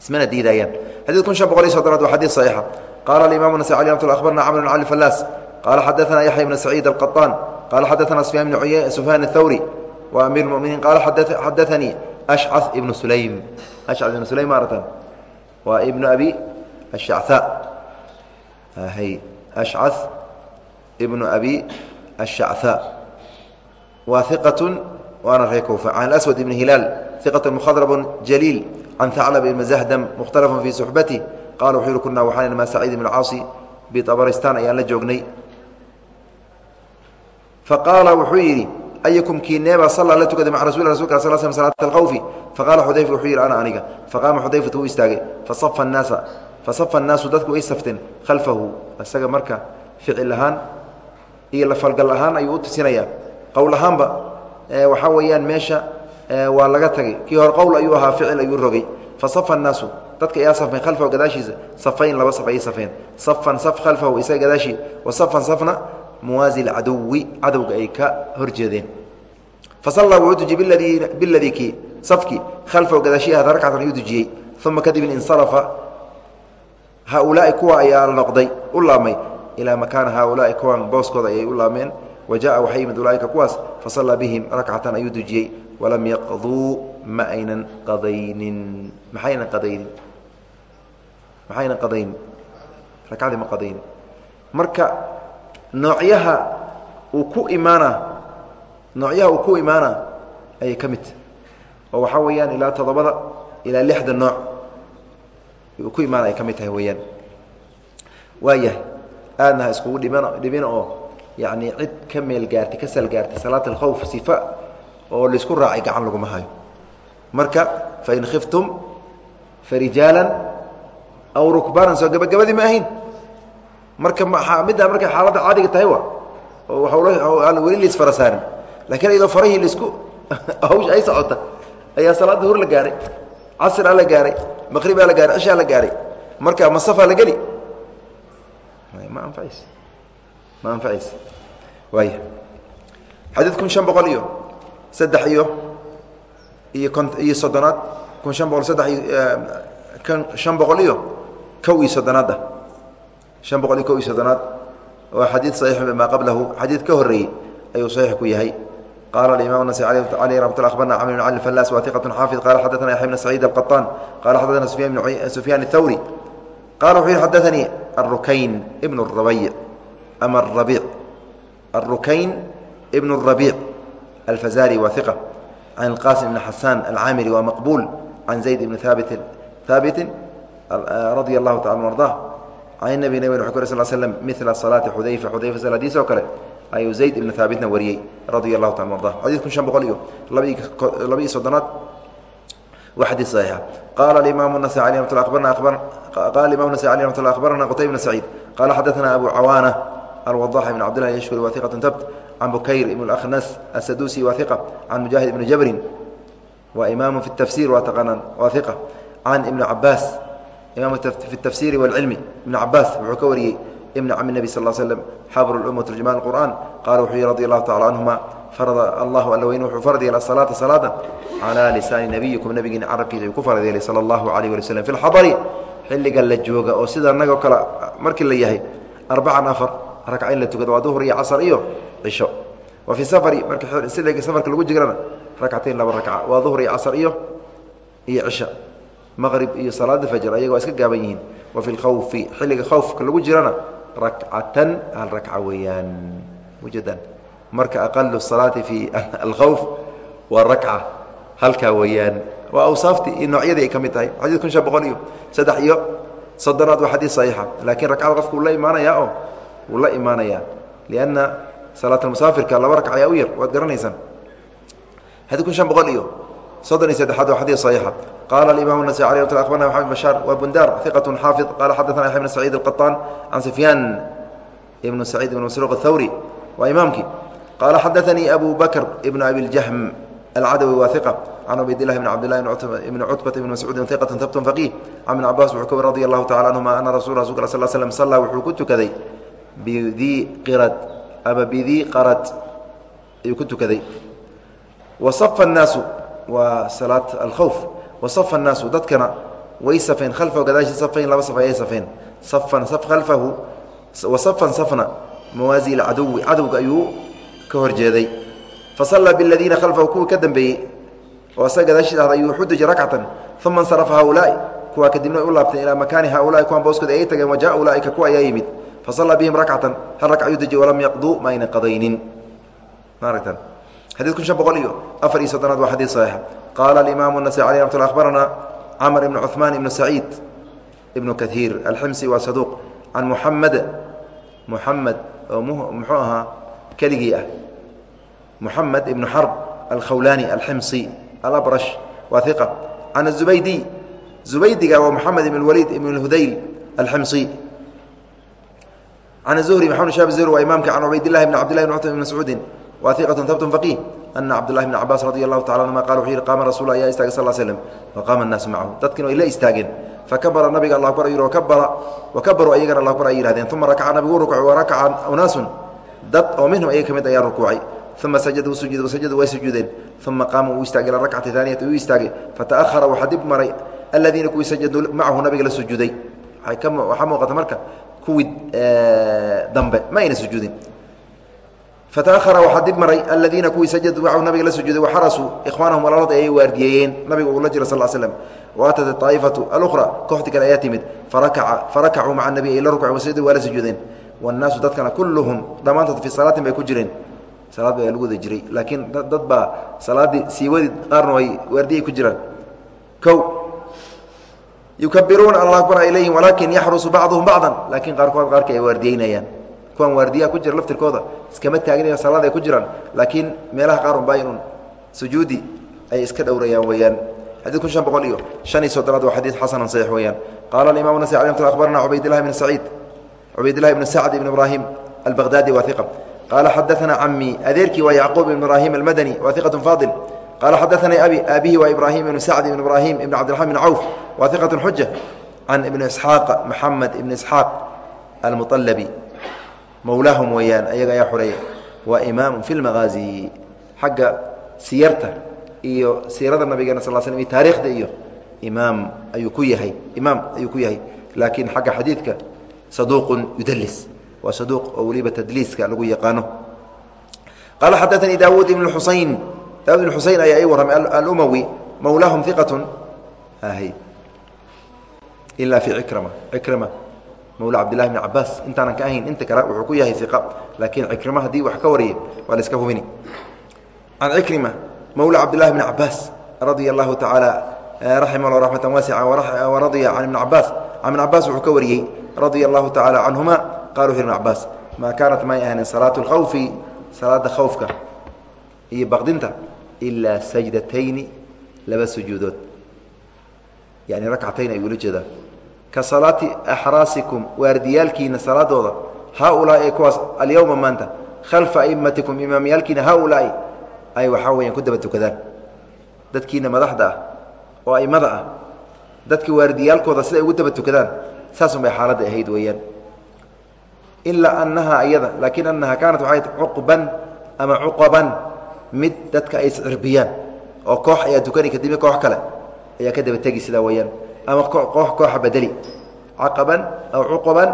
ismana diidayaan xadid kun shan boqol iyo soddonaad waa xadiid saxiixa qaala alimamu nasai ali ramat akhbarna camr bn cali fallaas qaala xadaثana yaxya ibn saciid alqaطaan qaala xadaثana sufyaan bn sufyaan athawri wa amiir muminiin qaala xadaثanii ashca ibnu sulaym ashca ibnu sulaym maaratan waa ibnu abi ashacثa hy ashca ibnu abi ashacثa waa iqaة waana ree kuufa can aswad ibn hilaal iqaة mkhadrab jaliil can aclb ibn zahdm mukhtalafun fii suxbatih qala wuxuu yihi kunaa waxaan ma saciid ibn caasi biabaristaan ayaan la joognay. Faqaala wuxuu yidhi aykum kiineeba sallaa la tukaday maca rasul rasulka sal sl salaat alkhawfi. Faqala xudayfa wuxuu yidhi ana aniga. Faqaama xudayfatu wuu istaagay. Fasafa annaasa fasafa annaasu dadku ay safteen khalfahu. Isaga marka ficil ahaan iyo lafalgal ahaan ayuu u tusinayaa qowl ahaanba waxaa weeyaan meesha waa laga tagay. Kii hore qowl ayuu ahaa ficil ayuu rogay. Fasafa annaasu dadka ayaa safmay khalfahu gadaashiisa safayn laba saf ayay safeen safan saf khalfahu isaga gadaashii wa safan safna muwaasi lcaduwi cadowga ay ka hor jeedeen. Fasallaa wuxuu dujiyey biladii kii safkii khalfahu gadaashihi hada rakcatan ayuu dujiyey uma kadibin insarafa haaulaai kuwa ayaa noqday u laabmay ilaa makaana haaulaai kuwan booskooda ayay u laabmeen wa jaءa waxay yimid ulaaika kuwaas fasallaa bihim rakcatan ayuu dujiyey walam yaqduu ma aynan qadaynin. Maxaynan qadaynin maxaynan qadaynin rakcadii ma qadaynin marka noocyaha uu ku imaana noocyaha uu ku imaana ayay ka midta oo waxaa weeyaan ilaa toddobada ilaa lixda nooc uu ku imaana ay ka mid tahay weeyaan. Waayahay aadna ha iskugu dhiban dhibin oo yacni cid ka meel gaartay ka sal gaartay salaat alkhawf sifa oo la isku raacay gacan laguma hayo. Marka fain khiftum farijaalan aw rukbaanan soo gabagabadii ma ahayn. Marka middaa markay xaaladda caadiga tahay wa? Oo weli laisfara saarin. Lakiin iyadoo farahii la isku hawsha ay socota ayaa salaadda hor la gaaray casr aa la gaaray maqribaa la gaaray cishaa la gaaray. Marka masafaa la geli. Ma anfacays ma anfacays waaya xadiid kun shan boqol iyo saddex iyo iyo kon iyo soddonaad kun shan boqol saddex iyo kan shan boqol iyo kow iyo soddonaad ah shan boqol iyo kow iyo soddonaad waa xadiid saxiix maa qablahu xadiid ka horreeyey ayuu saxiix ku yahay qala imam النasي alيه رamat ل abarna cmr بn cali الفلاس wa ثiqة xaafظ qala xadaثna yaحya بn سacيid الqطاn qala xadaثna سufyan الثawrي qala wuxuu yihi xadaثanii الrukayn بn الرabyع ama الرaبيع الrukayn بn الرaبيع الfazari wa ثiqة can الqاsim بn xasan الcamiri wa maqbul can زayd بn haabiti haabiti radي الlahu taala an arضah can النbi nabg wxu kor sl slm mila صalaaةi xudayfa xudayfa salaadiis oo kale ayuu zayd ibn haabitna wariyey radia allahu taala arda xadid kun shan boqol iyo laba iyo soddonaad waa xadiid saxiixa qala imam nas qala imam nasai alي ramat akhbarana qutayb bn saciid qala xadaثna abu cawaana alwadax ibn cabdillah yashkuri wa iqat tabt can bukayr ibn اakhnas asadusi wa iqa can mujaahid ibni jabrin wa imaamu fi tafsir waa taqaanaan waa iqa can ibni cabaas imam fi tafsiri wاlcilmi ibn cabaas wuxuu ka wariyey ibn cami nebi sal slm xabru lumma turjumaan qur'an qala wuxuu yihi radi allahu tacala canhuma farada allahu alla weyne wuxuu farad yeela salaata salaada calaa lisaani nebiyikum nebigiina carabkiisa ayuu ku farad yeelay sala allahu alayh wali slm fi lxadari xilliga la jooga oo sida nagoo kale markii la yahay arbacan afar ragca in la tukado waa duhur iyo casar iyo cisho. Wa fi safari marka xilliga safarka lagu jirana rakcatayn laba rakca waa duhur iyo casar iyo iyo cisho maqrib iyo salaada fajr ayagoo iska gaaban yihiin. Wa fi lkhawfi xilliga khawfka lagu jirana rakcatan hal rakca weeyaan. Ujeedaan marka aqalu salaati fi alkhawf waa rakca halkaa weeyaan. Waa awsaaftii iyo noocyadii ay ka mid tahay. Xadiid kun shan boqol iyo saddex iyo soddonaad waa xadiid saxiixa. Laakiin rakcada qofku la imaanayaa oo wuu la imaanayaa lianna salaatmusaafirka laba rakc ayaa u yar waad garanaysaan xadiid kun shan boqol iyo soddon iyo saddexaad waa xadiid saxiixa qala imam النasي alيه mt abarna mxamed bashaar wa bundar iqaة xaafiظ qala xadaثna yaxya bn saciid الqaطaan can sufyaan ibn saciid ibn masruq الthawri waa imaamkii qala xadaثanii abu bakr ibn abi اljahm alcadawi wa iqa can cubaydillahi bn cabdillahi ibn cutbata ibn mascuudin iqaة habtun faqih can ibn cabaas wuxuu ka wari radi allahu tacala canhuma ana rasul rasulk sl slm sallaa wuxuu ku tukaday bidii qirad ama bidii qarad ayuu ku tukaday waصafa الnaasu waa salaat alkhawf wasafa annaasu dadkana way safeen khalfahu gadaashii safayn laba saf ayay safeen safan saf khalfahu wa safan safna mawaasi ilcaduwi cadowga ayuu ka horjeeday fasallaa biladiina khalfahu kuwii ka dambeeyey oo asaga gadaashiis ahda ayuu xudija rakcatan uma insarafa haulaai kuwaa kadibna ay u laabteen ilaa makaani haulaai kuwan booskooda ayay tageen wajaa ulaaika kuwa ayaa yimid fasallaa bihim rakcatan hal rakc ayuu dejiyey walam yaqduu ma ayna qadaynin maaragtan xadiid kun shan boqol iyo afar iyo soddonaad waa xadiid saxiixa qala alimaamu النasي alيه ramat abarana camr ibn cuثmaan ibn saciid ibn kahiir alximsi waa saduuq can muxamed muxamed oo muxuu ahaa keligii ah muxamed ibn xarb alkhawlani alximsi alabrash waa iqa can الzubaydi zubaydiga waa moxamed ibn waliid ibn hudayl alximsi can الzuhri maxamed shab zuhri waa imaamka can cubaydillahi bn cabdillahi bn cutb ibn mascuudin waa iqaة habtun faqih ana cabdulahi bn cabaas radi allahu tacala anhuma qala wuxuu yihi qaama rasul ayaa istaagay sal slm faqaama annaasu macahu dadkiina way la istaageen fakabara nabiga allah akbar yidhi wakabara wakabaruu ayagana allah akbar ay yihahdeen uma rakaca nabigu rukuuc warakaca unaasun dad oo minhum ayaga ka mid ayaa rukuucay uma sajaduu sujuud wasajaduu way sujuudeen uma qaama uu istaagay ila rakcati aaniyati uu istaagay fata'ahara waxaa dib maray aladiina kuwii sajaduu macahu nabiga la sujuuday waxaa muuqata marka kuwii dambe. Ma ayna sujuudin. Fatahara waxaa dib maray aladiina kuwii sajaduu macahu nabiga la sujuuday waxarasuu ikhwaanahum walaalad ayay waardiyeeyeen nabiga uu la jira sal slm waatat aa'ifatu alukhra kooxdii kale ayaa timid. Farakacuu maca nabi ay la rukceen wasajaduu waa la sujuudeen. Wannaasu dadkana kulluhum dhammaantood fii salaatin bay ku jireen. Salaad baa lagu wada jiray laakiin dad baa salaaddii sii qaarna way waardiyay ku jiraan. O yukabiruuna ay leeyihiin walaakin yaxrusu bacduhum bacdan laakiin qaarkood qaarka ay waardiyeynayaan kuwan waardiyaha ku jira laftirkooda iskama taaginayan salaad ay ku jiraan. Laakiin meelaha qaar unbaa inun sujuudi ay iska dhowrayaan weeyaan. Xadid kun shan boqol iyo shan iyo soddonaad waa xadiid xasanan saxiix weeyaan. Qaala alimamu nasai alay mt akhbarna cubaydillahi bn saciid. Cubaydillahi bn sacd ibn ibraahim albaqdaadi waa iqa qaala xadaثana cami adeerkii waa yacquub ibn ibraahim almadani waa iqaة faadil qala xadaanaa abi aabihi waa ibraahim ibnu sacd ibn ibraahim ibn cabdiraxmaan ibn cawf wa iqatu xuja can ibni isxaaqa maxamed ibni isxaaq almualabi mowlaahum weeyaan ayaga ayaa xureeya waa imaamu fi lmaqaazi xagga siyarta iyo siirada nabigeena sal slm iyo taarikhda iyo imaam ayuu ku yahay imaam ayuu ku yahay laakiin xagga xadiidka saduuqun yudalis waa saduuq oo weliba tadliiska lagu yaqaano qaala xadaanii daawuud ibn xusayn daawud ibn xusayn ayaa ii warramay alumawi mowlaahum iqatun ilaa fi cikrama. Cikrama mawla cabdillahi bn cabaas intaanan ka ahayn inta kale wuxuu ku yahay iqa laakiin cikrima haddii wax ka wariyay waa la iska hubini. Can cikrima mawla cabdillahi bni cabaas radia allahu tacaala raximah llah raxmatan waasica waradiya can ibni cabaas can ibn cabaas wuxuu ka wariyey radia allahu tacaala canhuma qala wuxu ibn cabaas maa kaanat may ahanin salaatu اlkhawfi salaada khawfka iyo baqdinta ilaa sajdatayni laba sujuudood yani rakcatayn ayuu ula jeedaa ka salaati axraasikum waardiyaalkiina salaadooda haaulaai kuwaas alyowma maanta khalfa aimatikum imaamyaalkiina haaulaai ay waxaa weyaan ku daba tukadaan dadkiina madaxda ah oo aimada ah dadka waardiyaalkooda siday ugu daba tukadaan saasun bay xaaladda ahayd weeyaan ilaa annahaa iyada laakiin annahaa kaanat waxay cuqban ama cuqaban mid dadka ay iscirbiyaan oo koox ayaa tukani kadibna koox kale ayaa ka daba tegi sidaa weeyaan. Ama koox kooxa bedeli caqaban aw cuqaban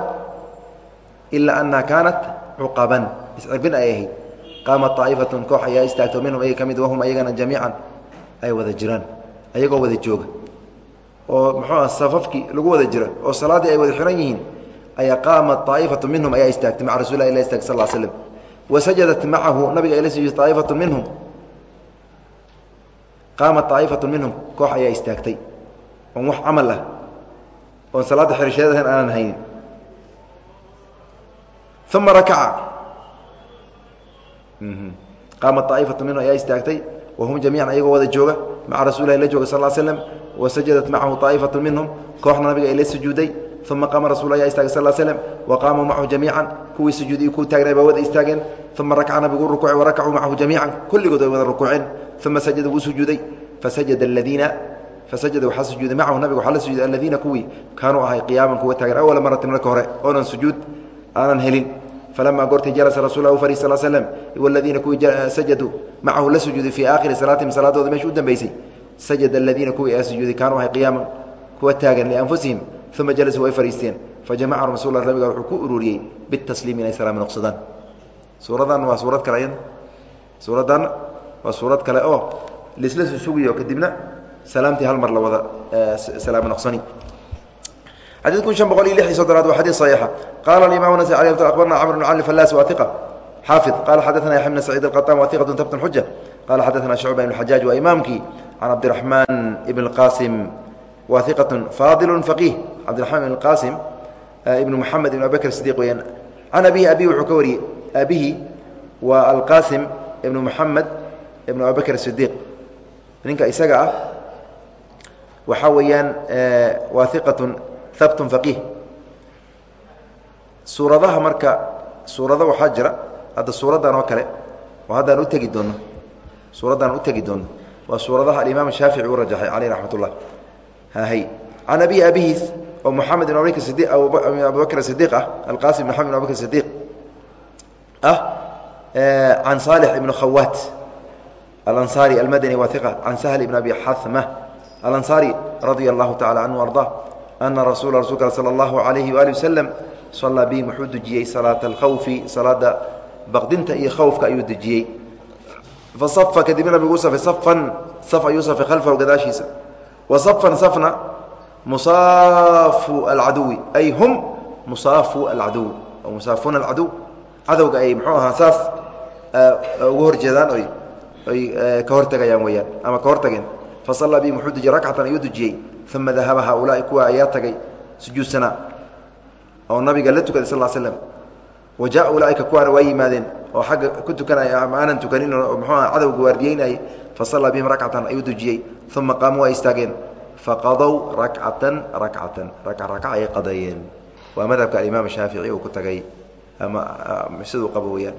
ilaa annaha kaanat cuqaban. Iscirbin ay ahayd. Qaamat طaa'ifatun koox ayaa istaagto minhum ayaga ka mid wahum ayagana jamiican ay wada jiraan. Ayagoo wada jooga. Oo muxuu ah safafkii lagu wada jira oo salaaddii ay wada xihan yihiin ayaa qaamat طaa'ifatu minhum ayaa istaagtay maca rasul lah ila istagtay sal slm wasajadat macahu nabiga ay la sujuuday aa'ifatu minhum qaamat aa'ifatu minhum koox ayaa istaagtay oon wax camal ah oon salaadda xirashadeedan aanan haynin uma rakaca qaamat aa'ifatu minhum ayaa istaagtay wahum jamiican ayagoo wada jooga maca rasulilahi la jooga sal slam wasajadat macahu aa'ifatu minhum kooxna nabiga ay la sujuuday uma qaama rasul ayaa istaagay sal slm wa qaamuu macahu jamiican kuwii sujuudiy kuu taagnay baa wada istaageen uma rakaca nabigu rukuucay warakacuu macahu jamiican kulligood ay wada rukuuceen uma sajada wuu sujuuday fasajada aladiina fasajada waxaa sujuuday macahu nabiga waxaa la sujuuday aladiina kuwii kaanuu ahay qiyaaman kuwa taagan awala maratin marka hore oonan sujuud aanan helin falama goortii jalasa rasul u fari sal slm waladiina kuwii sajaduu macahu la sujuuday fii aakhiri salaatihim salaadooda meesha u dambeysay sajada aladiina kuwii aa sujuuday kaanuu ahay qiyaaman kuwa taagan lianfusihim uma jalasuu way fariisteen fajamacahum rasul nabiga wuxuu ku ururiyey bitasliim inay salaam noqsadaan suuradan waa suurad kale ayad suuraddan waa suurad kale oo lisla susugiyo kadibna salaamtii hal mar la wada salaam noqsani xadيid kun شhan boqol iyo lix iyo soddonaad waa xadيid صaيixa qala الimam نasي عlي أخbarna cمr بن cali فلاس wa ثiqة xaafiظ qala xadaثna yaحya بن سacيid الqطاn wa ثiqة tabt xuja qala xadaثna شhucba بن xajaaج waa imaamkii can cabdiرaحman بn الqاsim wa ثiqaة faadil فaqih cabdiرaحman بn الqاsim ibn mحamed ibn abibakr صdiq weyaan can abihi abihi wuxuu ka wariyey abihi waa alqasim ibn mحamed ibn abibakr الصdiq ninka isaga ah waxaa weeyaan waa iqaة habtun faqiih suuradaha marka suurado waxaa jira hadda suuraddan oo kale oo haddaan u tegi doonno suuraddaan u tegi doonno waa suuradaha alimaam shaafici u rajaxay caleyh raxmat ullah hahay can abihi abihiis oo moxamed ibn abubakr sidi abubakr sidiiq ah alqasim ibn xamed ibn abubakr sidiiq ah can saalix ibn khawaat alansaari almadani waa iqa can sahl ibn abi xahma alansaari radia allahu tacala canhu ardaa ana rasuula rasulka sala allahu calayhi waali wasalam sallaa bihim wuxuu dejiyey salaata alkhawfi salaada baqdinta iyo khowfka ayuu dejiyey. Fa safa kadibna nabigu u safay safan saf ayuu safay khalfahu gadaashiisa safan safna musaafu alcaduwi ay hum musaafu alcaduwi oo musaafuuna alcaduw cadowga ay muxuu ahaa saas ugu hor jeedaan oy oy ka hortegayaan weyaan ama ka hortageen fa sallaa bihim wuxuu dejiyey rakcatan ayuu dejiyey uma dahaba haaulaai kuwa ayaa tagay sujuudsanaa oo nabiga la tukaday sal slm wa jaa ulaaika kuwaana waa yimaadeen oo xagga ku tukanaya ama aanan tukanin oo muxuuaha cadowga waardiyeynayay fa sallaa bihim rakcatan ayuu dujiyey uma qaamuu waa istaageen faqadow rakcatan rakcatan raka raka ayay qadeeyeen waa madhabka alimaam shaafici uu ku tagay ama siduu qabo weyaan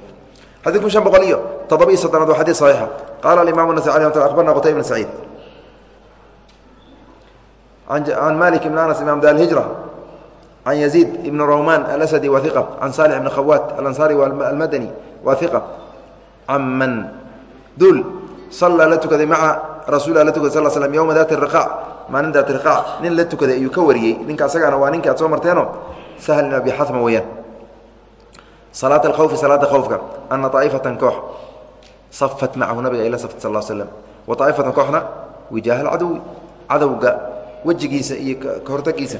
xadidku شhan boqol iyo toddoba-iyo soddonaad waa xadid صaxiixa qaala alimam النasي alي mt abarna qtay bn saciid can malik ibn anas imam da hijra can yaziid ibn roman alasadi wa iqa can salix ibn khawat alansaari almadani wa iqa can man dul sallaa la tukaday maca rasuulilah la tukaday sal slm yowma daati riqaac maalin daati riqaac nin la tukaday ayuu ka wariyey. Ninka asagaana waa ninka ad soo marteeno? Sahl ibn abi xatma weeyaan. Salaat alkhawfi salaada khowfka ana aa'ifatan koox. Safat macahu nabiga ay la saftay sal slm wa aa'ifatan kooxna wijaaha alcadowi cadowga wejigiisa iyo kahortagiisa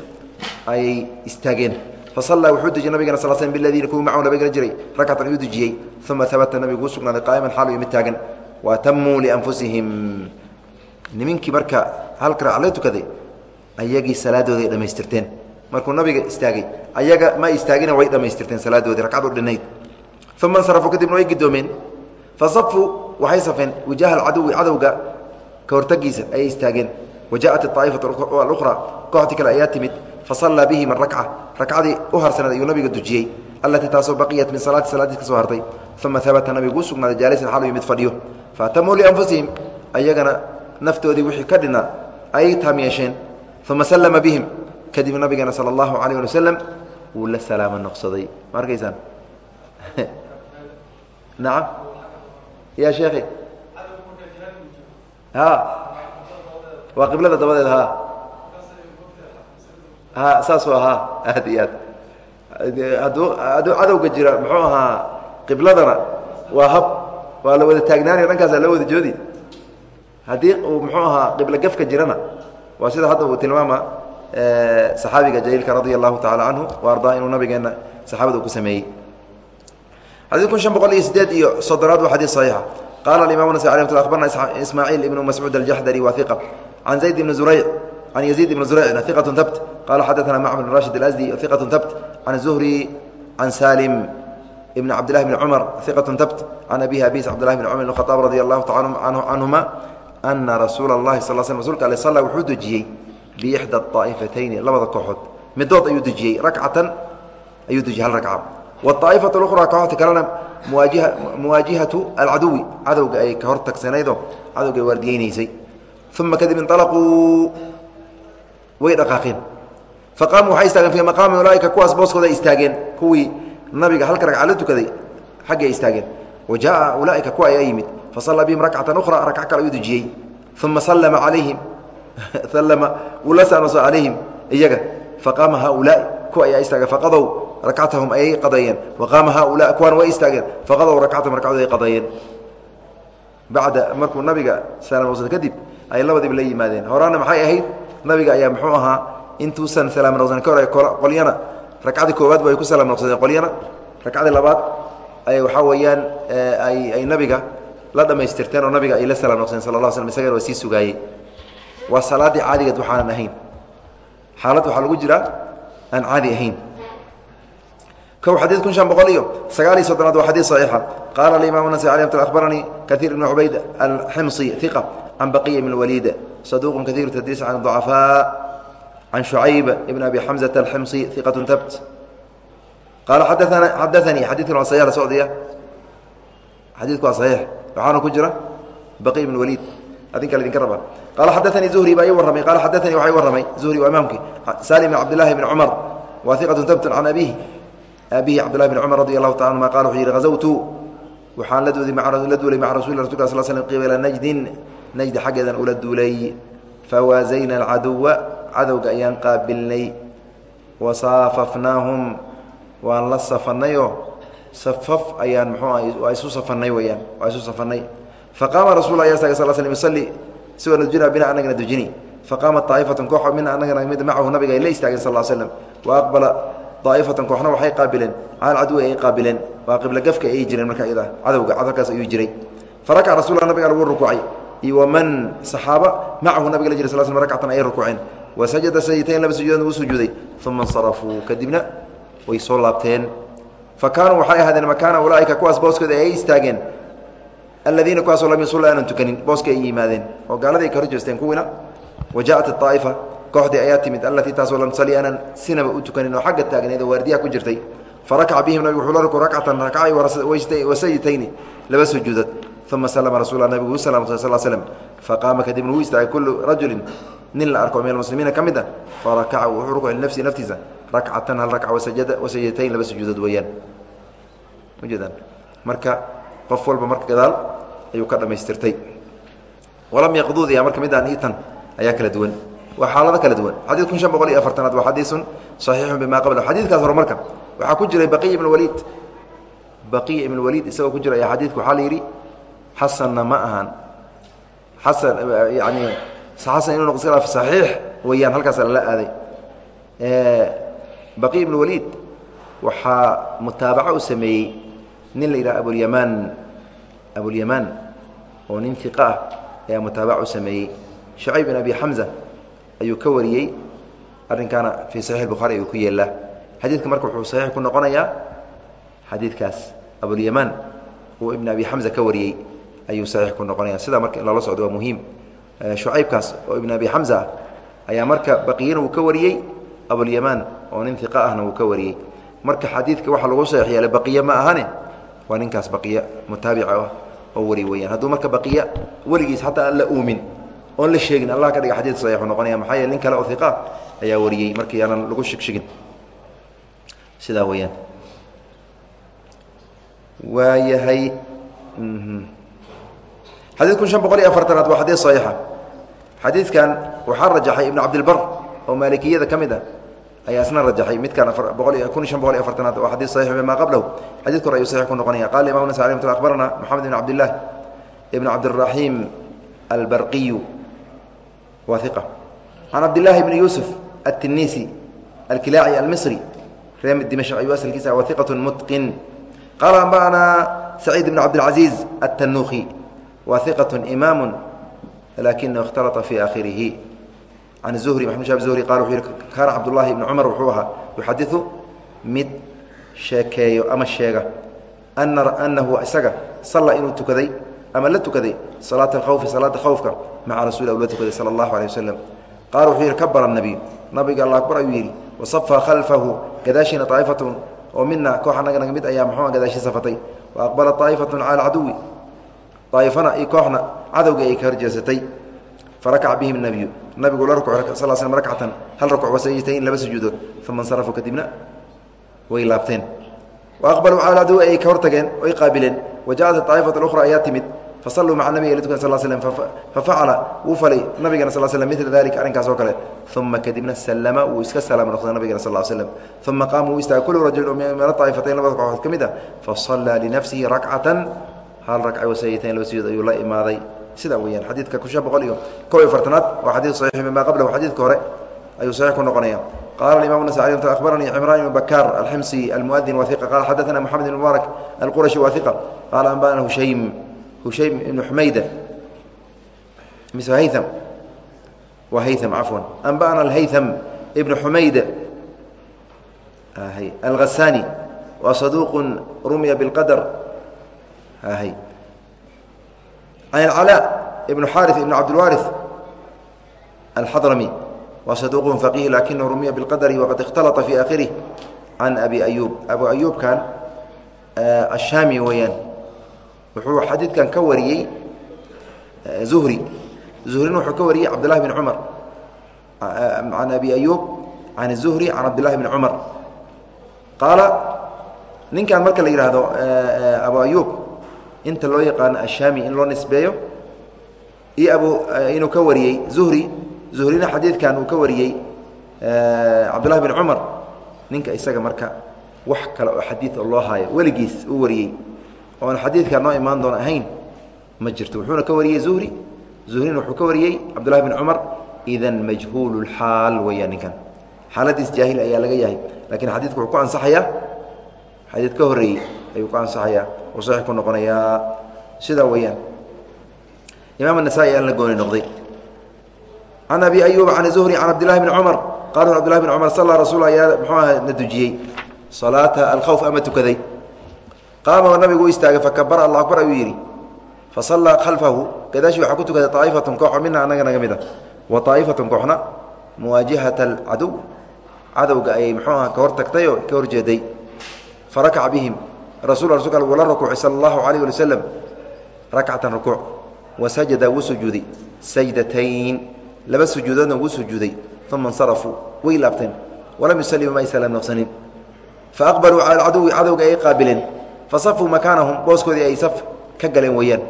ayay istaageen. Fasallaa wuxuu dejiyey nabigana sal slm biladiina kuwii macahu nabigana jiray. Rakcatan ayuu dejiyey. Uma habata nabigu u sugnaaday qaa'iman xaal iyo mid taagan waatamuu lianfusihim nimankii marka halka raac la tukaday ayagii salaadooday dhammaystirteen markuu nabiga istaagay ayaga ma istaagina way dhammaystirteen salaadoodii ragcad u dhinayd uma insarafuu kadibna way gidoomeen fa safuu waxay safeen wijaaha alcadowi cadowga ka hortagiisa ayay istaageen. Wa jaaءat aa'ifatu alukhra kooxtii kale ayaa timid. Fasallaa bihim arakca rakcadii u harsaneed ayuu nabiga dujiyey allatii taasoo baqiyat min salaati salaadiis ka hartay. Uma habata nabigu u sugnaaday jaalisan iyo mid fadhiyo. Faatamuu lianfusihim ayagana naftoodii wixii ka dhinaa ayay taam yeesheen. Uma sallama bihim kadib nabigana sal allahu alayh ali wasalam wuu la salaamo noqsaday. Ma arkaysaan? Nacam ya sheekhi. Waa qiblada dabadeed ha. Ha saasuu ahaa aad iyo aad cadowga jira muxuu ahaa qibladana waa hab waa la wada taagnaanaya dhankaasaa loo wada joodi. Haddii uu muxuu ahaa qiblo gafka jirana waa sida hadda uu tilmaama saxaabiga jaliilka radia allahu tacala canhu wa ardaa inuu nabigeena saxaabada uu ku sameeyey. Xadid kun shan boqol iyo sideed iyo soddonaad waa xadiid saxiixa. Qaala alimam nas alay mt abarna ismaaciil ibnu mascuud aljaxdari wa iqa can zayd ibni zurayc can yaziid ibni zuraycna iqatu habt qala xadaثana macmar bn rashid alasdi iqatu habt can zuhri can salim ibn cabdillahi bni cumar iqatu habt can abihi abis cabdillahi bn cumar bn khaaab radi allahu taala canhuma ana rasuula اllahi sal sl rsulka ale salla wuxuu dejiyey bixda aa'ifatayni labada kooxood midood ayuu dejiyey rakcatan ayuu dejiyey hal ragca waaaifatu اlkhraa kooxta kalena muwaajihatu alcaduwi cadowga ay ka hor tagsanaydoo cadowga ay waardiyeynaysay uma kadib inalaquu way dhaqaaqeen faqaamuu waxay istaageen fii maqaami ulaaika kuwaas booskooda istaageen. Kuwii nabiga halka ragca la tukaday xaggay istaageen. Wa jaaa ulaaika kuwa ayaa yimid. Fasallaa bihim rakcatan ukhra rakc kale ayuu dejiyey. Uma sallama calayhim. Sallama wuu la saanoso calayhim iyaga. Faqaama haaulaai kuwa ayaa istaageen faqadow rakcatahum ayay qadeeyeen waqaama haaulaa kuwaana way istaageen. Faqadow rakcatahum rakcadood ay qadeeyeen bacda markuu nabiga salaamnoqsada kadib ay labadiiba la yimaadeen. Horaana maxay ahayd? Nabiga ayaa muxuu ahaa intuusan salaam noqsan ka hor qolyana ragcadii koowaad ba ay ku salaam noqsadeen qolyana ragcadii labaad ay waxaa weeyaan ay ay nabiga la dhammaystirteen oo nabiga ay la salaam noqsadeen sala la slm isagana waa sii sugaayey waa salaaddii caadigeed waxaanan ahayn. Xaalad waxaa lagu jiraa aan caadi ahayn. Kow xadiid kun shan boqol iyo sagaal iyo soddonaad waa xadiid saxiixa. Qaala alي mt akhbaranii kaiir ibn cubayd alximsi iqa can baqiya ibn waliid saduuq kaiir tadriis can ضacafaa can shucayb ibn abi xamزة alximsi iqat tabt qaala xadaanii xadiidkan waa saxiix la socdiya xadiidku waa saxiix waxaana ku jira baqiy ibn waliid adinka idinka raba qaala xadaanii zuhri baa ii warramay qaala xadaanii waxaa ii warramay zuhri waa imaamkii salim bn cabdillahi bni cumar waa iqatu tabt can abihi abihi cabdulahi bn cumar radi allahu taala anuma qala wuxuu yidhi hazawtu waxaan la duulay la duulay maca rasul rasulka sal slm qibala najdin najdi xaggeedan ula duulay fawaazayna alcaduwa cadowga ayaan qaabilnay wasaafafnaahum waan la safanayoo safaf ayaan waa isu safanay weyaan waa isu safanay faqaama rasul ya sal sl slm yusalli sigoo nadujina bina anagana dujini. Faqaamat طaa'ifatun koox mina anagana mid macahu nabiga ay la istaageen sal slm wa aqbala daa'ifatan kooxna waxay qaabileen cala caduwi ay qaabileen waa qiblo gafka ay jireen marka iyada cadowga cadalkaas ayuu jiray. Farakac rasul nabiga lagu rukuucay iyo waman saxaaba macahu nabiga la jira sal sl rakcatan ay rukuuceen wasajada sajdatain laba sujuudan uu sujuuday uma insarafuu kadibna way soo laabteen fa kaanuu waxay ahaadeen makaana ulaaika kuwaas booskooda ay istaageen aladiina kuwaasoo lam yasulla aanan tukanin booska ay yimaadeen oo gaaladay ka hor kuwiina wa aaifa kooxdii ayaa timid allatii taasoo lam tusali aanan sinaba u tukanin oo xagga taagneed oo waardiyaha ku jirtay farakaca bihim nabig wuxuu la ruku rakcatan rakcay wasajdatayni laba sujuudood uma slma rasul nabigu u salamtay sal slm faqaama kadibna wuu istaagay kullu rajulin nin la arko min almuslimiina ka mid a farakaca wuxuu rukuci linafsihi naftiisa. Rakcatan hal rakca wasajatayn laba sujuudood weeyaan. Ujeedaan marka qof walba marka gadaal ayuu ka dhamaystirtay. Walam yaqduudiya marka midaan itan ayaa kala duwan. Waa xaalado kala duwan. Xadiid kun shan boqol iyo afartanaad waa xadiisun saxiixun bima qabla. Xadiidkaas hore marka waxaa ku jiray baqiy ibn waliid. Baqiy ibn waliid isagoo ku jira ayaa xadiidka waxaa la yidhi xasanna ma ahan. Xasan yani xasan inuu noqo iska dhaaf saxiix weeyaan halkaasa lala aaday. Baqiy ibn waliid waxaa mutaabaco u sameeyey nin la yidhaha abulyamaan abulyamaan oo nin iqa ah ayaa mutaabac u sameeyey. Shacayb bin abi xamza ayuu ka wariyey arrinkaana fii saxiix bukhaari ayuu ku yeelaa. Xadiidka marka wuxuu saxiix ku noqonayaa xadiidkaas abulyamaan uu ibn abi xamza ka wariyey ayuu saxiix ku noqonaya sidaa marka in loola socdo waa muhiim shucaybkaas oo ibn abi xamza ah ayaa marka baqiyana uu ka wariyey abulyamaan oo nin iqa ahna uu ka wariyey. Marka xadiidka waxaa lagu saxiix yeelay baqiye ma ahane waa ninkaas baqiya mutaabica ah oo wari weyaan hadduu marka baqiya weligiis xataa aan la uumin oon la sheegin allah ka dhiga xadiid saxiixu noqonaya maxaa yeele nin kale oo iqa ayaa wariyey. Markii aanan lagu shigshigin. Sidaa weyaan waayahay xadiid kun shan boqol iyo afartanaad waa xadiid saxiixa xadiidkan waxaa rajaxay ibnu cabdilbar oo maalikiyada ka mid a ayaa isna rajaxay midkan oo xadii saxiix bimaa qablahu. Xadidku ayuu saxiix ku noqonaya. Qala imam nas alah mtla akhbarana moxamed ibn cabdillaah ibn cabdiraxiim albarqiyu wa iqa can cabdillaahi ibni yuusuf atiniisi alkilaaci almisri ree dimashq ayuu asalkiisa wa iqatu mutqin. Qaala amba'anaa saciid ibn cabdilcaziiz attanuuki wa iqatu imaamu أسلكيسا وثقة متقن قال أنبأنا سعيد بن عبد العزيز التنوخي وثقة إمام لكنه اختلط في آخره عن الزهري محمد شاب الزهري قال كان عبد الله بن عمر وحوها يحدث مد شاكيو أما الشيغة أن أنه أسقى صلى إنه تكذي أما لا تكذي صلاة الخوف صلاة خوفك مع رسول الله تكذي صلى الله عليه وسلم قال وحير كبر النبي نبي الله أكبر أيويري وصفى خلفه قداشنا طائفة ومنا كوحنا نقمد أيام محمد قداشي daaifana iyo kooxna cadowga ay ka horjeesatay farakaca bihim nabiyu nabigu la rukuc sal slm rakcatan hal rukuc wasajidtayn laba sujuudood uma insarafuu kadibna way laabteen waaqbaluu calaa cadow ay ka hortageen oy qaabileen wajacat aa'ifat اukhra ayaa timid fasalluu maca nabiga ltukan sal slm fafacala wuu falay nabigana sal slm mila dalika arrinkaas kale uma kadibna sallama wuu iska salaama noqday nabigana sal slm uma qaama wuu istaaga kullu rajulin min aa'ifatayn labada kooxood ka mid a fasallaa linafsihi rakcatan hal ragca wasayidayn laba sujuud ayuu la imaaday. Sidaa weyaan xadiidka kun boqol iyo kob iyo fartanaad waa xadiid saxiix mimaa qablahu xadiidka hore ayuu saxiix ku noqonaya. Qala imam nasai abaranii cimran ibn bakar alximsi almuadin waiqa qala xadaana moxamed ibn mubaarak alqurashi waiqa qaala anbana hushaym hushaym ibnu xumayda mise hayam waa hayam cafwan. Anba'ana alhayam ibnu xumayda alghasani wa saduuq rumya biاlqadr an acalaa ibnu xaari ibn cabdilwaari alxadrami wa saduuqun faqiih lakinahu rumiya biqadri waqad ikhtalaa fii aakhirih can abi ayuub abu ayuubkan eh, ashaami weeyaan wuxuu xadiidkan ka wariyey eh, zuhri. Zuhrin wuxuu ka wariyey cabd lahi cumar can eh, abi ayuub can zuhri can cabdilahi bni cumar qaala ninkan marka la yidhaahdo abu ayuub inta loo yaqaano ashaami in loo nisbeeyo. Iyo abu inuu ka wariyey zuhri. Zuhrina xadiidkan uu ka wariyey cabdullahi bin cumar. Ninka isaga marka wax kale oo xadiid oo loo haayo weligiis uu wariyey. Oon xadiidkaa noo imaan doon ahayn ma jirto. Wuxuuna ka wariyey zuhri. Zuhrina wuxuu ka wariyey cabdullahi bin cumar. Idan majhuulu lxaal weeyaan ninkan. Xaaladiis jaahil ayaa laga yahay lakiin xadiidku wuxuu ku ansaxayaa. Xadiid ka horreeyey ayuu ku ansaxayaa oo saxiix ku noqonayaa. Sidaa weeyaan imaam anasaa'i aan la gooni noqday. Can abi ayuuba can zuhri can cabdillahi bni cumar qaal wuxu abdillahi bn cumar sallaa rasuul ayaa muxuu aha na dujiyey? Salaata alkhawf ama tukaday? Qaama nabigu u istaagay fakabara allah akbar ayuu yidhi. Fasallaa khalfahu gadaashi waxaa ku tukaday aa'ifatun kooxo mina annaga naga mid a wa aa'ifatun kooxna muwaajihata alcadow cadowga ayay muxuu aha ka hor tagtay oo ka horjeeday. Farakaca bihim rasul rasulka wala rukuuci sala allahu alayh ali waslem rakcatan rukuuc wasajada wuu sujuuday sajdatayn laba sujuudoodna wuu sujuuday uma insarafuu way laabteen walam yusallimu ma ay salaam noqsanin faaqbaluu cala alcaduwi cadowga ay qaabileen fasafuu makaanahum booskoodii ay saf ka galeen weeyaan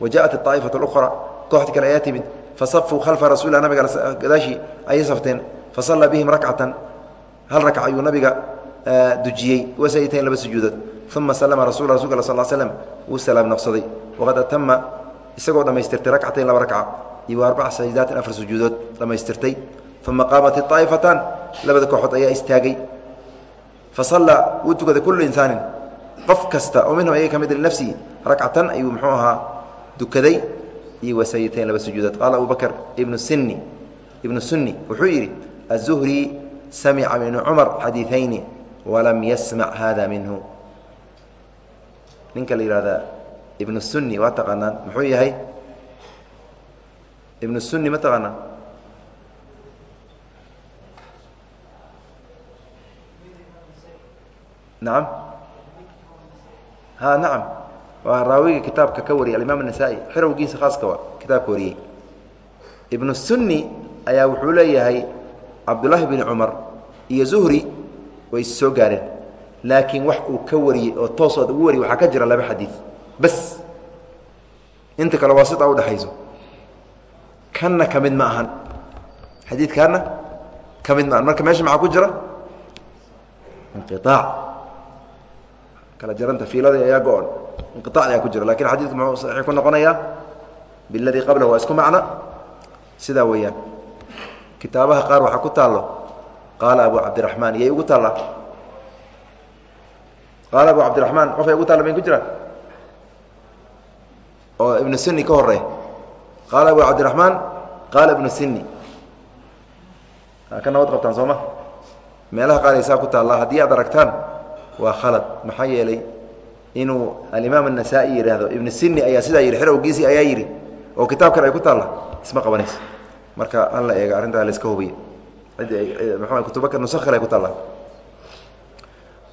wa jaءat aطaa'ifatu اlukhra kooxdi kale ayaa timid fasafuu khalfa rasuulilah nabiga gadaashii ayay safteen fasallaa bihim rakcatan hal rakc ayuu nabiga dujiyey wasajdatain laba sujuudood uma salama rasul rasulka sal slm wuu salaam noqsaday waqad atama isagoo dhammaystirtay rakcatayn laba rakca iyo arbaca sajdaatin afar sujuudood dhammaystirtay uma qaamat iطaa'ifataan labada kooxood ayaa istaagay fasallaa wuu tukaday kullu insaanin qof kasta oo minhum ayaga ka mid linafsihi rakcatan ayuu muxuu ahaa dukaday iyo wasajdatayn laba sujuudood qaala abu bakr ibnu sini ibnu sunni wuxuu yidhi aلzuhri samica ibnu cumar xadiiثayni walam yasmac hada minhu. Ninka la yihahdaa ibnu sunni waa taqaanaan. Muxuu yahay? Ibnu sunni ma taqaanaan? Nacam ha nacam waa raawiga kitaabka ka wariyay alimaam الnasaa-i xirowgiisa khaaska waa kitaabka wariyey ibnu sunni ayaa wuxuu leeyahay cabdullaahi bn cumar iyo zuhri way soo gaareen laakiin wax uu ka wariyey oo toosood ugu wariyey waxaa ka jira laba xadiid bas! Inta kale waa sidaa udhexayso kanna ka mid ma ahan. Xadiidkaana ka mid ma ahan. Marka meesha maxaa ku jira? Inqiaac kala jaranta fiiladii ayaa go-on inqiaac ayaa ku jira. Lakin xadiidku muxuu saxiix ku noqonayaa? Biladii qablahu waa isku macno. Sidaa weeyaan. Kitaabaha qaar waxaa ku taallo qaala abu cabdiraxmaan iyay ugu taallaa qaala abu cabdiraxmaan qofay ugu taalla may ku jiraan? Oo ibnu sini ka horeey qaala abu cabdiraxmaan qaala ibnu sini ka nabad qabtaan soo meelaha qaar ay ku taallaa haddii aad aragtaan waa khalad. Maxaa yeelay inuu alimaam الnasaa-i yidhaahdo ibnu sini ayaa sidaa yidhi xerowgiisii ayaa yidhi oo kitaabkan ay ku taalla isma qabanayso. Marka an la eega arrintaa la iska hubiya mxu kutubaka nuso kale ku taalla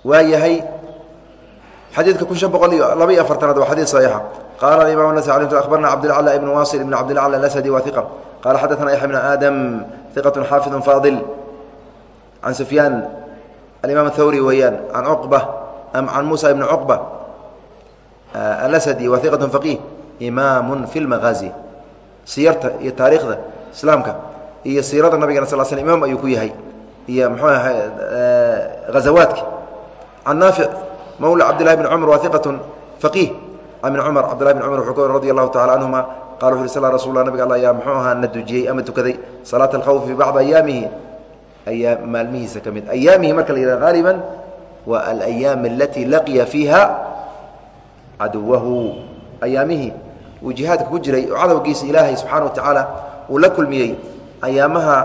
waa yahay xadiidka kun شhan boqol iyo laba iyo afartanaad waa xadiid صaxiixa qaala imam النas abarna cabdilclى ibn wasil ibn cabdilclى اlasdi wa iqa qala xadaثna yaxya bn aadam iqaة xaafiظ faadil can sufyaan alimam الthawri weeyaan can cuqba am can musa ibn cuqba alasdi wa iqaة faqih imaamu fi اlmagaazi siyarta iyo taariikhda islaamka iyo siirada nabigana sal sl imaam ayuu ku yahay iyo mxuu ahay ghazawaadka can naafic mawla cabdillahi bn cumar waa iqatun faqiih. Can ibn cumar cabdillahi bn cumar wuxuu ka wari radi allahu tacala canhuma qala wuxu uhi sal rasul lah nabiga alla ayaa muxuu ahaa na dujiyey ama tukaday salaata alkhawfi fi bacdi ayaamihi ayaa maalmihiisa ka mid. Ayaamihi marka la yihah haaliban waa alayaam alatii laqiya fiiha caduwahu. Ayaamihii uu jihaadka ku jiray oo cadowgiisa ilaahay subxaana wa tacaala uu la kulmiyey ayaamaha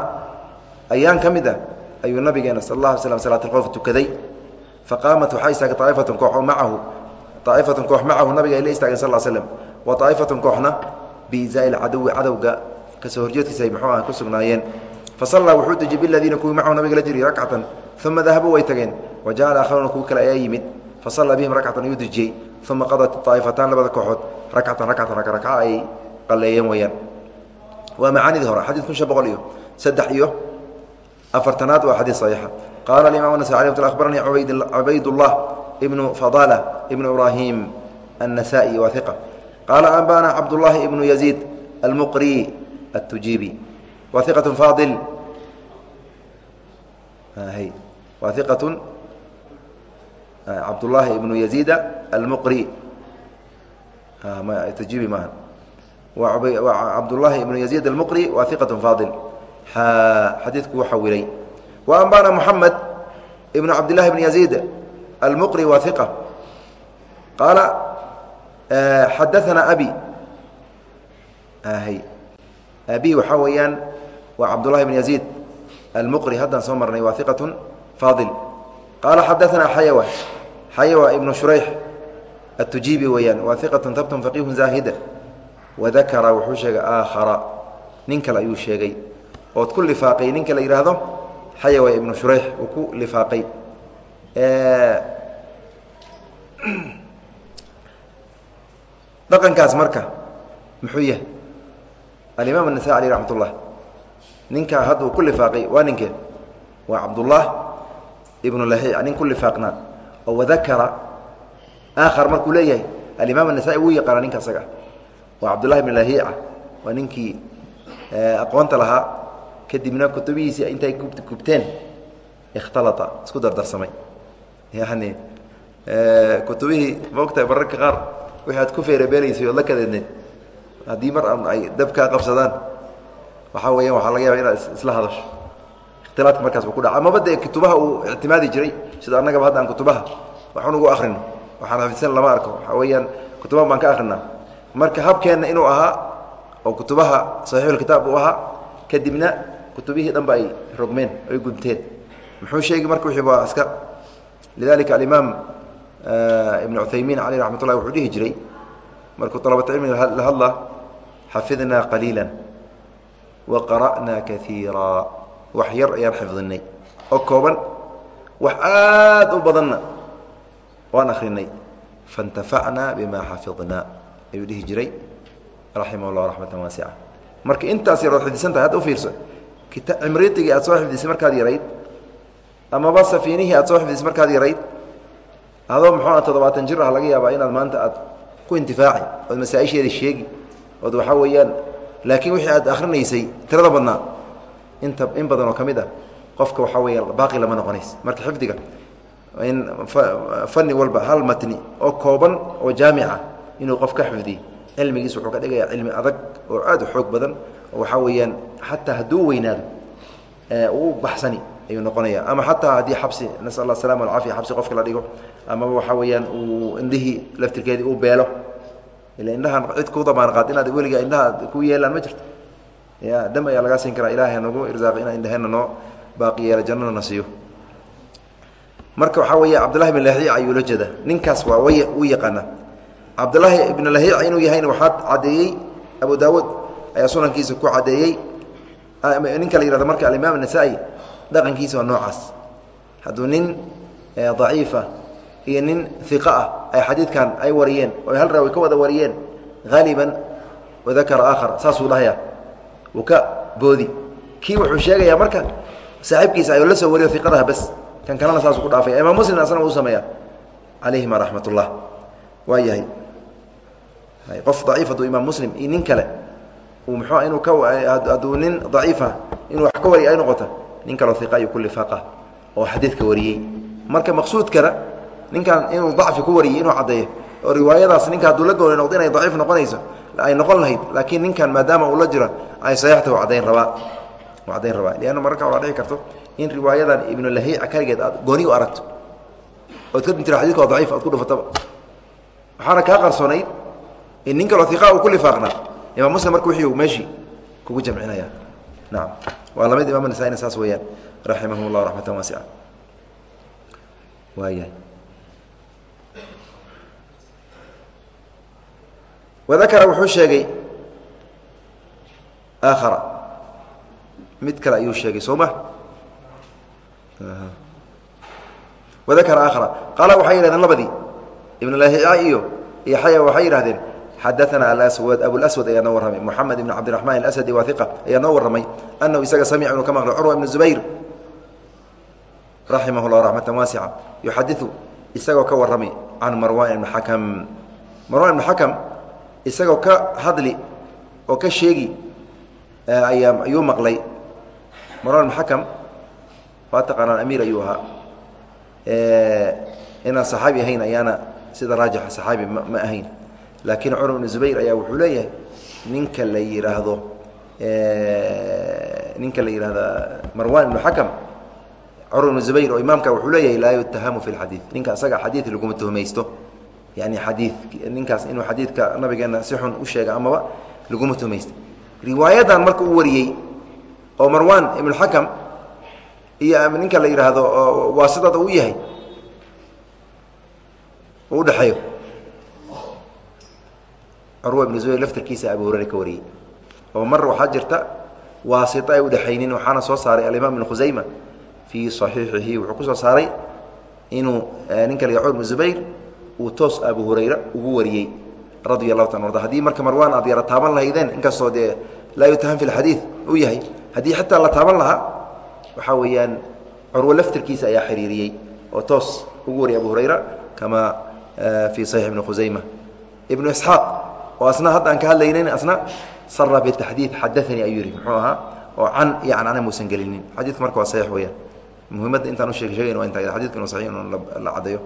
ayaan ka mid ah ayuu nabigeena sal اla slam salaat alkhowf tukaday. Faqaamat waxaa istaagay aa'ifatun koox oo macahu aa'ifatun koox macahu nabiga ay istaageen sal slm wa aa'ifatun kooxna biizaai lcadowi cadowga ka soo horjeedkiisa ay muxuu ah ku sugnaayeen. Fasallaa wuxuu dejiyey biladiina kuwii macahu nabiga la jiriy rakcatan uma dahabuu way tageen. Wa jaءa aakharuuna kuwi kale ayaa yimid. Fasallaa bihim rakcatan ayuu dejiyey uma qadat aa'ifataan labada kooxood rakcatan rakcatan rakca ay qaleeyeen weeyaan waa macaanidii hore xadii kun shan boqol iyo saddex iyo afartanaad waa xadii saxiixa. Qaala imam anasai mt abaranii cubaydullah ibnu fadala ibnu ibraahim annasa'i waa iqa qaala anba'ana cabdullaahi ibnu yaziid almuqri atujiibi wa iqatu faadil ah, wa iqatu cabdullaahi ah, ibnu yaziida almuqri. Ah, Tujiibi maaha cabdالlahi ibnu yaزيid almqri wa iqaة faadil xadiidku wuu xawilay wa anbana mحamed ibn cabdالlahi bn yaزيid almqri wa iqa qaala xadaثana abi abi waxaa weeyaan waa cabdالlahi bn yaزيid almqri haddaan soo marnay waa iqaة faadil qaala xadaثana xayawa xayawa ibnu shurayx atujiibi weeyaan waa iqaة tabtn faqihu zaahida wadakara wuxuu sheegay aakhara. Nin kale ayuu sheegay. Ood ku lifaaqay ninka la yidhaahdo xayawa ibnu shurayx uu ku lifaaqay. Dhaqankaas marka muxuu yahay? Alimaam anasa aleyh raxmat ullah hadda uu ku lifaaqay waa ninkee waa cabdullah ibnu lahiic. Nin ku lifaaqnaa oo wadakara aakhar markuu leeyahay alimaam anasa-i wuu yaqaana ninka asaga waa cabdullahi ibn lahiica waa ninkii aqoonta lahaa. Kadibna kutubihiisii intay gubteen ikhtalaa isku dardarsamay. Yani kutubihii maogtahay mararka qaar wixii aad ku feerabeelaysay ood la kadeedneed haddii mar aan ay dab kaa qabsadaan waxaa weeyaan waxaa laga yaba inaad isla hadasho. Ikhtilaadka markaas uu ku dhaca. Amaba dee kutubaha uu ictimaadi jiray sida annagaba hadda aan kutubaha waxun ugu akrino waxaan xafidsan lama arko. Waxaa weeyaan kutubaha baan ka akrinaa marka habkeenna inuu ahaa oo kutubaha saxiixulkitaab uu ahaa kadibna kutubihii dhan ba ay rogmeen ay gubteen muxuu sheegi marka wixii waa iska lidalika alimaam ibn cuthaymiin caleyh raxmat ullahi wuxuu dhihi jiray markuu طalabatcilmiga la hadla xafidnaa qaliila wa qara'naa kaiira wax yar ayaan xifdinay oo kooban wax aad u badanna waan akrinay faاntafacnaa bima xafidnaa ayuu dhihi jiray raximah اllah raxmata waasica marka intaas yarood xifdisan tahay hadda u fiirso cimridigii aad soo xifdisay markaad yarayd amaba safiinihii aad soo xifdisay markaad yarayd adoo muxuua toddobaatan jir ah laga yaabaa inaad maanta aad ku intifaaci ood masaaisheeda sheegi ood waxaa weeyaan laakiin wixii aad akrinaysay tirada badnaa. Inta in badan oo ka mid ah qofka waxaa weya baaqi lama noqonays. Marka xifdiga in fani walba hal matni oo kooban oo jaamica inuu qof ka xifdiy cilmigiis wuxuu ka dhigayaa cilmi adag oo aad u xoog badan oo waxaa weeyaan xataa hadduu weynaado uu baxsani ayuu noqonaya ama xataa haddii xabsi nasal alla asalama alcaafiya xabsi qofka la dhigo amaba waxaa weeyaan uu indhihii laftirkeedii uu beelo. Ila indhahan cid kuu damaan qaad inaad weligaa indhaha ku yeelaan ma jirto. Ya dam ayaa lagaa siin karaa ilahay hanagu irsaaqi inaa indhaheenna noo baaqi yeela jannana na siiyo. Marka waxaa weeye cabdullahi ibn lahiic ayuu la jeeda ninkaas waa way uu yaqaana cabdullaahi ibn lahiic inuu yahayna waxaa caddeeyey abu daawuud ayaa sunankiisa ku caddeeyey ninka la yihahdo marka alimaam anasaa'i dhaqankiisa waa noocaas. Hadduu nin daciifa iyo nin iqa ah ay xadiidkan ay wariyeen oo hal raawi ka wada wariyeen haaliban wadakara aakhar saasuu dhahaya wuu ka boodi. Kii wuxuu sheegayaa marka saaxiibkiisa ayuu la soo wariyo iqadaha bas kan kalena saasuu ku dhaafaya imaam muslim asna uu sameeya calayhima raxmat waa yahay qof daciif hadduu imaam muslim iyo nin kale uu muxua inuu ka hadduu nin daciifa inuu wax ka wariya ay noqota nin kaloo iqa ayuu ku lifaaqa oo xadiidka wariyey. Marka maqsuudkana ninkan inuu dacfi ku wariyey inuu caddeeyo oo riwaayadaas ninka hadduu la gooni noqdo inay daciif noqonayso ay noqon lahayd laakiin ninkan maadaama uu la jiro ay saxiixta caddayn rabaa u caddayn rabaa. Lianna mararka waxaa dhici karto in riwaayadan ibnu lahiica kaligeed aad gooni u aragto ood ka dintira xadidka waa daciif aad ku dhufataba. Waxaana kaa qarsoonayd nin kaloo iqa uu ku lifaaqnaa imaam muslim marka wixii uu meeshii kugu jamcinaya. Nacam waa la mid imam nasaa-ina saas weeyaan. Raximah llah raxmatan waasica waayahay wadakara wuxuu sheegay aakhara. Mid kale ayuu sheegay soo ma? Wadakara aakhara. Qaala waxay yidhahdeen labadii ibn lahiica iyo iyo xaya waxay yidhahdeen xadaana alaswad abulaswad ayaa noo warramay moxamed ibn cabdiraxmaan alasadi waa iqa ayaa noo warramay anahu isaga samica inuu ka maqlay curwa ibnu zubayr raximah llah raxmatan waasica yuxadiu isagoo ka warramay can marwan ibni xakam marwan ibni xakam isagoo ka hadli oo ka sheegi ayaa ayuu maqlay marwan ibn xakam waa taqaanaan amiir ayuu ahaa inaan saxaabi ahayn ayaana sida raajixa saxaabi ma ahayn laakiin cumar ibn zubayr ayaa wuxuu leeyahay ninka la yidhaahdo ninka la yidhahda marwan ibnu xakam cumar ibn zubayr oo imaamka wuxuu leeyahay laa yutahamu fi lxadiid ninka asaga xadiid laguma tuhmaysto. Yani xadii ninkaas inuu xadiidka nabigeena si xun u sheega amaba laguma tuhmaysta riwaayadan marka uu wariyey oo marwan ibnuxakam iyo ninka la yidhaahdo waasidada uu yahay u udhexeeyo curwa ibnu zubayr laftarkiisa abu hureyre ka wariyey. Oo mar waxaa jirta waasita ay udhexaynin waxaana soo saaray alimaam ibn khusayma fii صaxiixihi wuxuu ku soo saaray inuu ninka la cumar ibn zubayr uu toos abu hurayra ugu wariyey radia allahu ta arda haddii marka marwaan aad yara taaban lahaydeen inkastoo dee laa yutaham fi lxadiid uu yahay haddii xataa la taaban lahaa waxaa weeyaan curwo laftirkiisa ayaa xiriiriyey oo toos ugu wariyay abu hurayra kama fii saxiix ibni khusayma ibnu isxaaq oo asna hadda aan ka hadlaynin asna sara bitaxdiid xadaanii ayuu yihi muxuu ahaa oo can iyo cancana muusan gelinin xadiidku marka waa saxiix weyaan muhimadda intaan usheg sheegayn waa inta xadidka inu saxiix inu la caddeeyo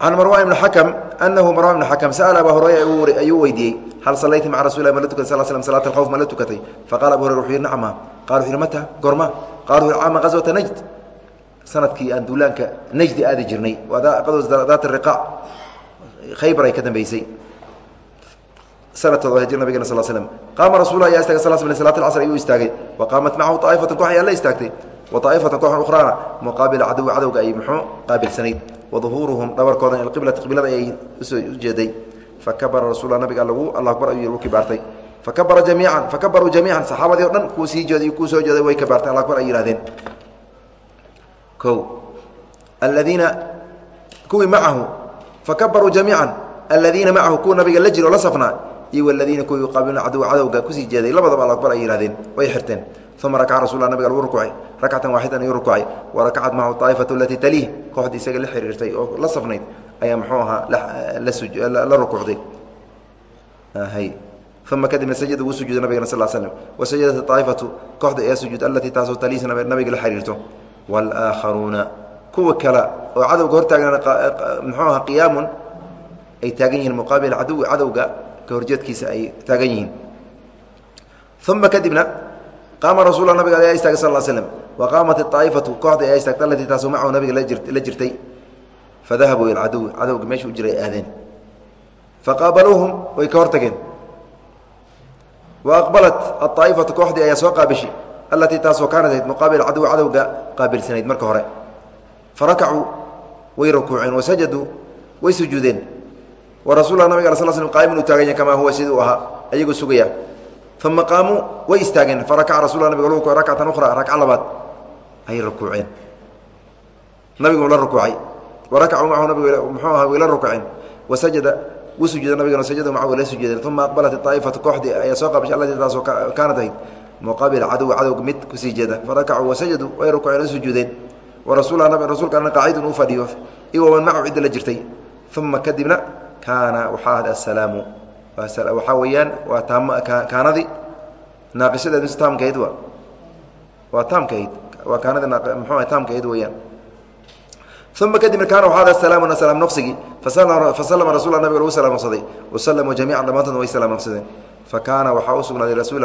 can marwan ibn xakam anahu marwan ibn xakam sa'ala abaa hurayra ayuu weydiiyey hal sallayta maca rasul lah ma la tukatay? Sal slm salaat alkhawf ma la tukatay. Faqala abu hurayra wuxuu yihi nacma qala wuxu yihi mata gorma. Qala wuxu yihi caama qaswata najd. Sanadkii aan duulaanka najdi aadi jirnay waa daat riqaac khaybar ay ka dambeysay. Sanadtooda hijir nabigena sal slm qaama rasul ayaa istagay sal sl salat alcasr ayuu istaagay. Wa qaamat macahu aa'ifatan koox ayaa la istaagtay. Wa aa'ifatan kooxan ukhraana muqaabila cadowi cadowga ay muxuu qaabilsanayd waduhuuruhum dhabarkoodan ilqiblati qiblada ayay u soo ujeeday fakabara rasul nabiga lagu alla akbar ayuu lagu kibaartay. Fakabara jamiican fakabaruu jamiican saxaabadii o dhan kuu sii jeeday kuu soo jeeday way kibaartay alla akbar ay yihahdeen o aladiina kuwii macahu fakabaruu jamiican aladiina macahu kuwa nabiga la jiro la safnaa iyo waladiina kuwii yuqaabiluna cadow cadowga ku sii jeeday labadaba alla akbar ay yihahdeen way xirteen uma rakaca rasul nabiga lagu rukuucay rakcatan waaxidan ayuu rukuucay wa rakacat macahu aa'ifatu alatii taliih kooxdii isaga la xiriirtay oo la safnayd ayaa muxuu ahaa la rukuucday uma kadibna sajada wuu sujuuday nabigana sal slm wasajadat aa'ifatu kooxda ayaa sujuud alatii taasoo taliis nabiga la xiriirto wاlaakharuuna kuwa kale oo cadowga hortaagna muxuu aha qiyaamun ay taagan yihiin muqaabil cadowi cadowga ka horjeedkiisa ay taagan yihiin. Uma kadibna qaama rasul nabiga ayaa istaagay sal slm wa qaamat aa'ifatu kooxda ayaa istaagtay alatii macahu nabiga la jirtay. Fadahabuu ila cadowga meesha jiray aadeen. Faqaabaluuhum way ka hortageen. Wa aqbalat aa'ifatu kooxdii ayaa soo qaabishay. Alatii taasoo kaanat ahayd muqaabil cadowi cadowga qaabilsanayd marka hore farakacuu way rukuuceen wasajaduu way sujuudeen. Wa rasul nabig sl sl qaa'imun u taaganya kamaa huwa sidii u ahaa ayagoo sugaya. Uma qaamuu way istaageen. Farakaca rasul nabiga lu rakcatan ukhra ragca labaad. Ayay rukuuceen. Nabigu la rukuucay. Wa rakacuu nabiga muxuu aha way la rukuuceen. Wasajada wuu nabigana sajada macahu la sujuudeen. Uma aqbalat aa'ifatu kooxdii ayaa soo qaabishay allatii taasoo kaanat ahayd muqaabil cadow cadowga mid ku sii jeeda. Farakacuu wasajaduu way rukuuceen u rasuulkaana qaacidun uu fadhiyo. Iwaman macahu cidda la jirtay. Uma kadibna kaana waxaa ahad assalaamu waxaa weeyaan waa taam kaanadii naaqisadeed mise taamkahayd wa waa. Taamkahayd waa kaanadii mxuu taamkahayd weeyaan. Uma kadibna kaana waxaa ahad assalaamu salaam noqsigii fasalama rasul nabiga lagu salaamnoqsaday wasallamuu jamiican dhammaantoodna way salaam noqsadeen fakaana waxaa u sugnaaday rasul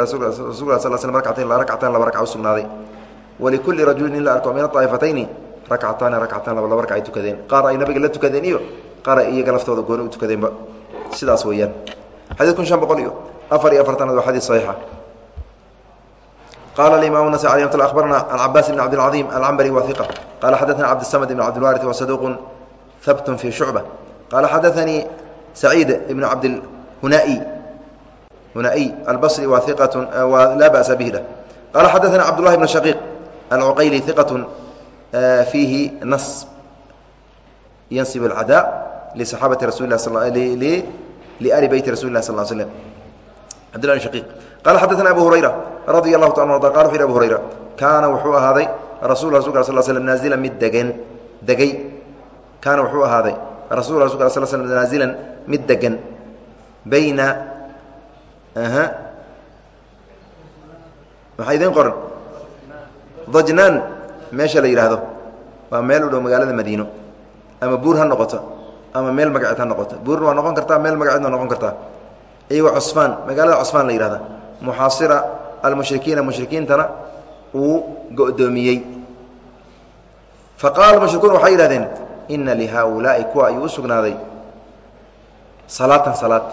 sal sl rakcatayn rakcatan laba rakca u walikulli rajulin in la arko min aaa'ifatayni rakcataani rakcatan laba laba raka ay tukadeen qaar ay nabiga la tukadeen iyo qaar ay iyaga laftooda gooni u tukadeenba sidaas weeyaan xadid kun shan boqol iyo afar iyo afartanaad waa xadiid saxiixa qala alimam nas alي mt abarna an cabaas bn cabdilcaظim alcambari wa iqa qala xadaثna cabdالsamd ibn cabdilwariث wa saduuq habtun fi shucba qala xadaثanii saciid ibn cabdilhunai hunai albصri wa iqat laa ba'sa bih qala xadaثna cabdالlahi bn shaqiiq alcuqayli iqaة fiihi nas yansib اlcadاء liصaxaabati rasul lah liali beyti rasul lah sal slm cabdillah bn shaqiiq qala xadaثna abu hurayra radia allahu taala arda qala wuxu yhi abu hurayra kaana wuxuu ahaaday rasul rasulka sl slm naazilan mid degen degey kaana wuxuu ahaaday rasul rasulka sl slm naazilan mid degan bayna maxaa idiin qoran dajnaan meesha la yidhaahdo waa meel u dhow magaalada madiino. Ama buur ha noqoto ama meel magaceed ha noqoto. Buurna waa noqon kartaa meel magaceedna waa noqon kartaa. Iyagoo cusfaan magaalada cusfaan la yihahda muxaasira almushrikiina mushrikiintana uu go'doomiyey. Fa qaala mushrikuun waxay yidhahdeen ina lihaaulaa'i kuwa ayuu u sugnaaday. Salaatan salaad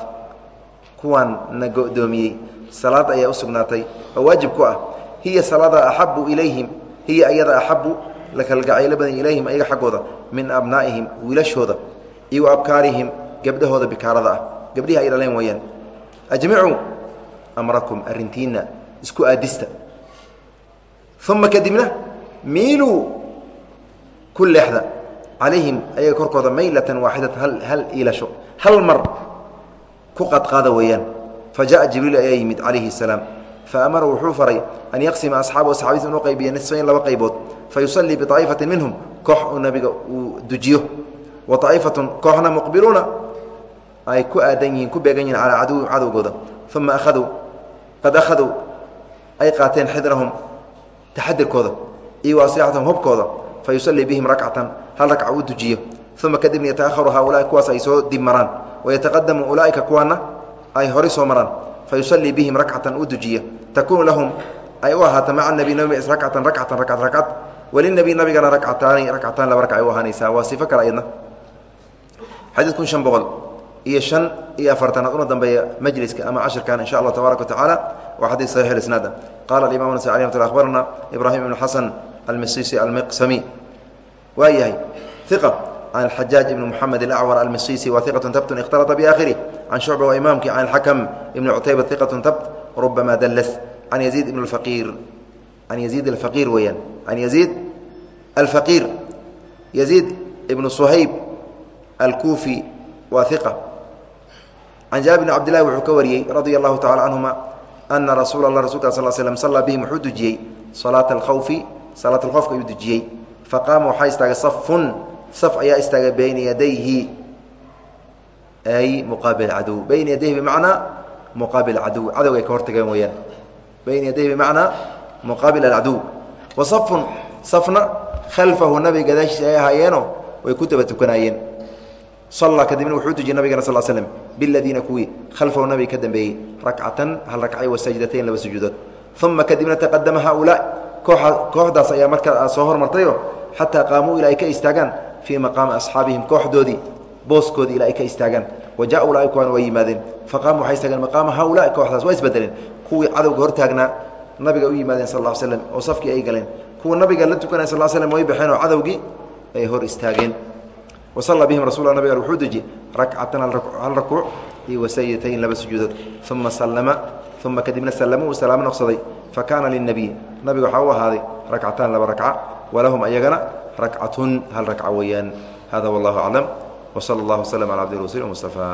kuwaan na go'doomiyey. Salaad ayaa u sugnaatay oo waajib ku ah hiya salaada axabu ilayhim hiya ayada axabu la kalgacaylo badan ilayhim ayaga xaggooda min abnaa'ihim wiilashooda iyo wa abkaarihim gabdhahooda bikaarada ah gabdhihi ay dhaleen weeyaan ajmicuu amrakum arrintiinna isku aadista uma kadibna miiluu ku leexda calayhim ayaga korkooda maylatan waaxidatan hal hal iilasho hal mar ku qadqaada weeyaan fa jaءa jibriil ayaa yimid calayhi الsalaam faamara wuxuu faray an yaqsima asxaabu asxaabadiisa inuu qaybiya nisfayn laba qaybood fayusallii biطaa'ifatin minhum koox uu nabiga uu dujiyo wa طaa'ifatun kooxna muqbiluuna ay ku aadan yihiin ku beegan yihiin calaa caduwi cadowgooda uma akhaduu qad akhaduu ay qaateen xidrahum taxadirkooda iyo waasixatahum hubkooda fa bihim rakcatan hal rakca uu dujiyo uma kadibna yataakharu haaulaai kuwaas ay soo dib maraan wayataqadamu ulaa'ika kuwaana ay hori soo maraan fa bihim rakcatan uu dujiyo takuunu lahum ay u ahaata maca nabi nabi rakcatan rakcatan rakcat rakcad walinabi nabigana rakcataani rakcataan laba rakc ay u ahaanaysaa waa sifo kale ayadna xadiid kun shan boqol iyo shan iyo afartanaad una dambeeya majliska ama cashirkan insha allah tabaaraka watacaala waa xadiid saxiix isnaada qaala alimam nasai alih mat akhbarana ibrahim ibnu xasan almisisi almiqsami waa yahay iqa can alxajaaj ibni moxamed alacwar almisisi wa iqatun tabtun ikhtalata biaakhirih can shucba waa imaamkii can alxakam ibni cutayba iqatun tabt rubama dallas can yaziid ibn alfaqiir can yaziid alfaqiir weeyaan can yaziid alfaqiir yaziid ibnu suhayb alkuufi waa iqa can jaabir bn cabdillahi wuxuu ka wariyey radia allahu tacala canhuma ana rasuula allah rasulka sal slm sallaa bihim wuxuu dujiyey salaata alkhawfi salaat alkhowfka ayuu dujiyey faqaama waxaa istaagay safun saf ayaa istaagay bayna yadayhi ay muqaabil cadow bayna yadayhi bimacnaa muqaabil cadow cadowga ay ka hortageen weeyaan. Bayna yadayhi bimacnaa muqaabil alcadow wa safun safna khalfahu nabiga gadaashiisa ay ahaayeeno way ku daba tukanaayeen. Sallaa kadibna wuxuu tujiyey nabigana sal slm biladiina kuwii khalfahu nabiga ka dambeeyey rakcatan hal rakcay wa laba sujuudood. Uma kadibna taqadama haaulaa kooxa kooxdaas ayaa markaa soo hormartayo xataa qaamuu ilaa ay ka istaagaan fii maqaami asxaabihim kooxdoodii booskoodii ilaa ay ka istaagaan wa jaa ulaa'i kuwaan waa yimaadeen faqaamuu waxay istaageen maqaama haaulaa'i kooxdaas waa isbedeleen kuwii cadowga hortaagnaa nabiga u yimaadeen sal ll slam oo safkii ay galeen kuwa nabiga la tukanaya sal slm way baxeen oo cadowgii ay hor istaageen wasalla bihim rasul nabig wuxuu dejiyey rakcatan hal rakuuc iyo wasajatayn laba sujuudood uma sallama uma kadibna sallamuu salaamo noqsaday fa kaana lilnebiy nabiga waxaa u ahaaday rakcataan laba rakca walahum ayagana rakcatun hal rakca weeyaan hada wallahu aclam wsala allah wslm cala abdi rasuuli mustafa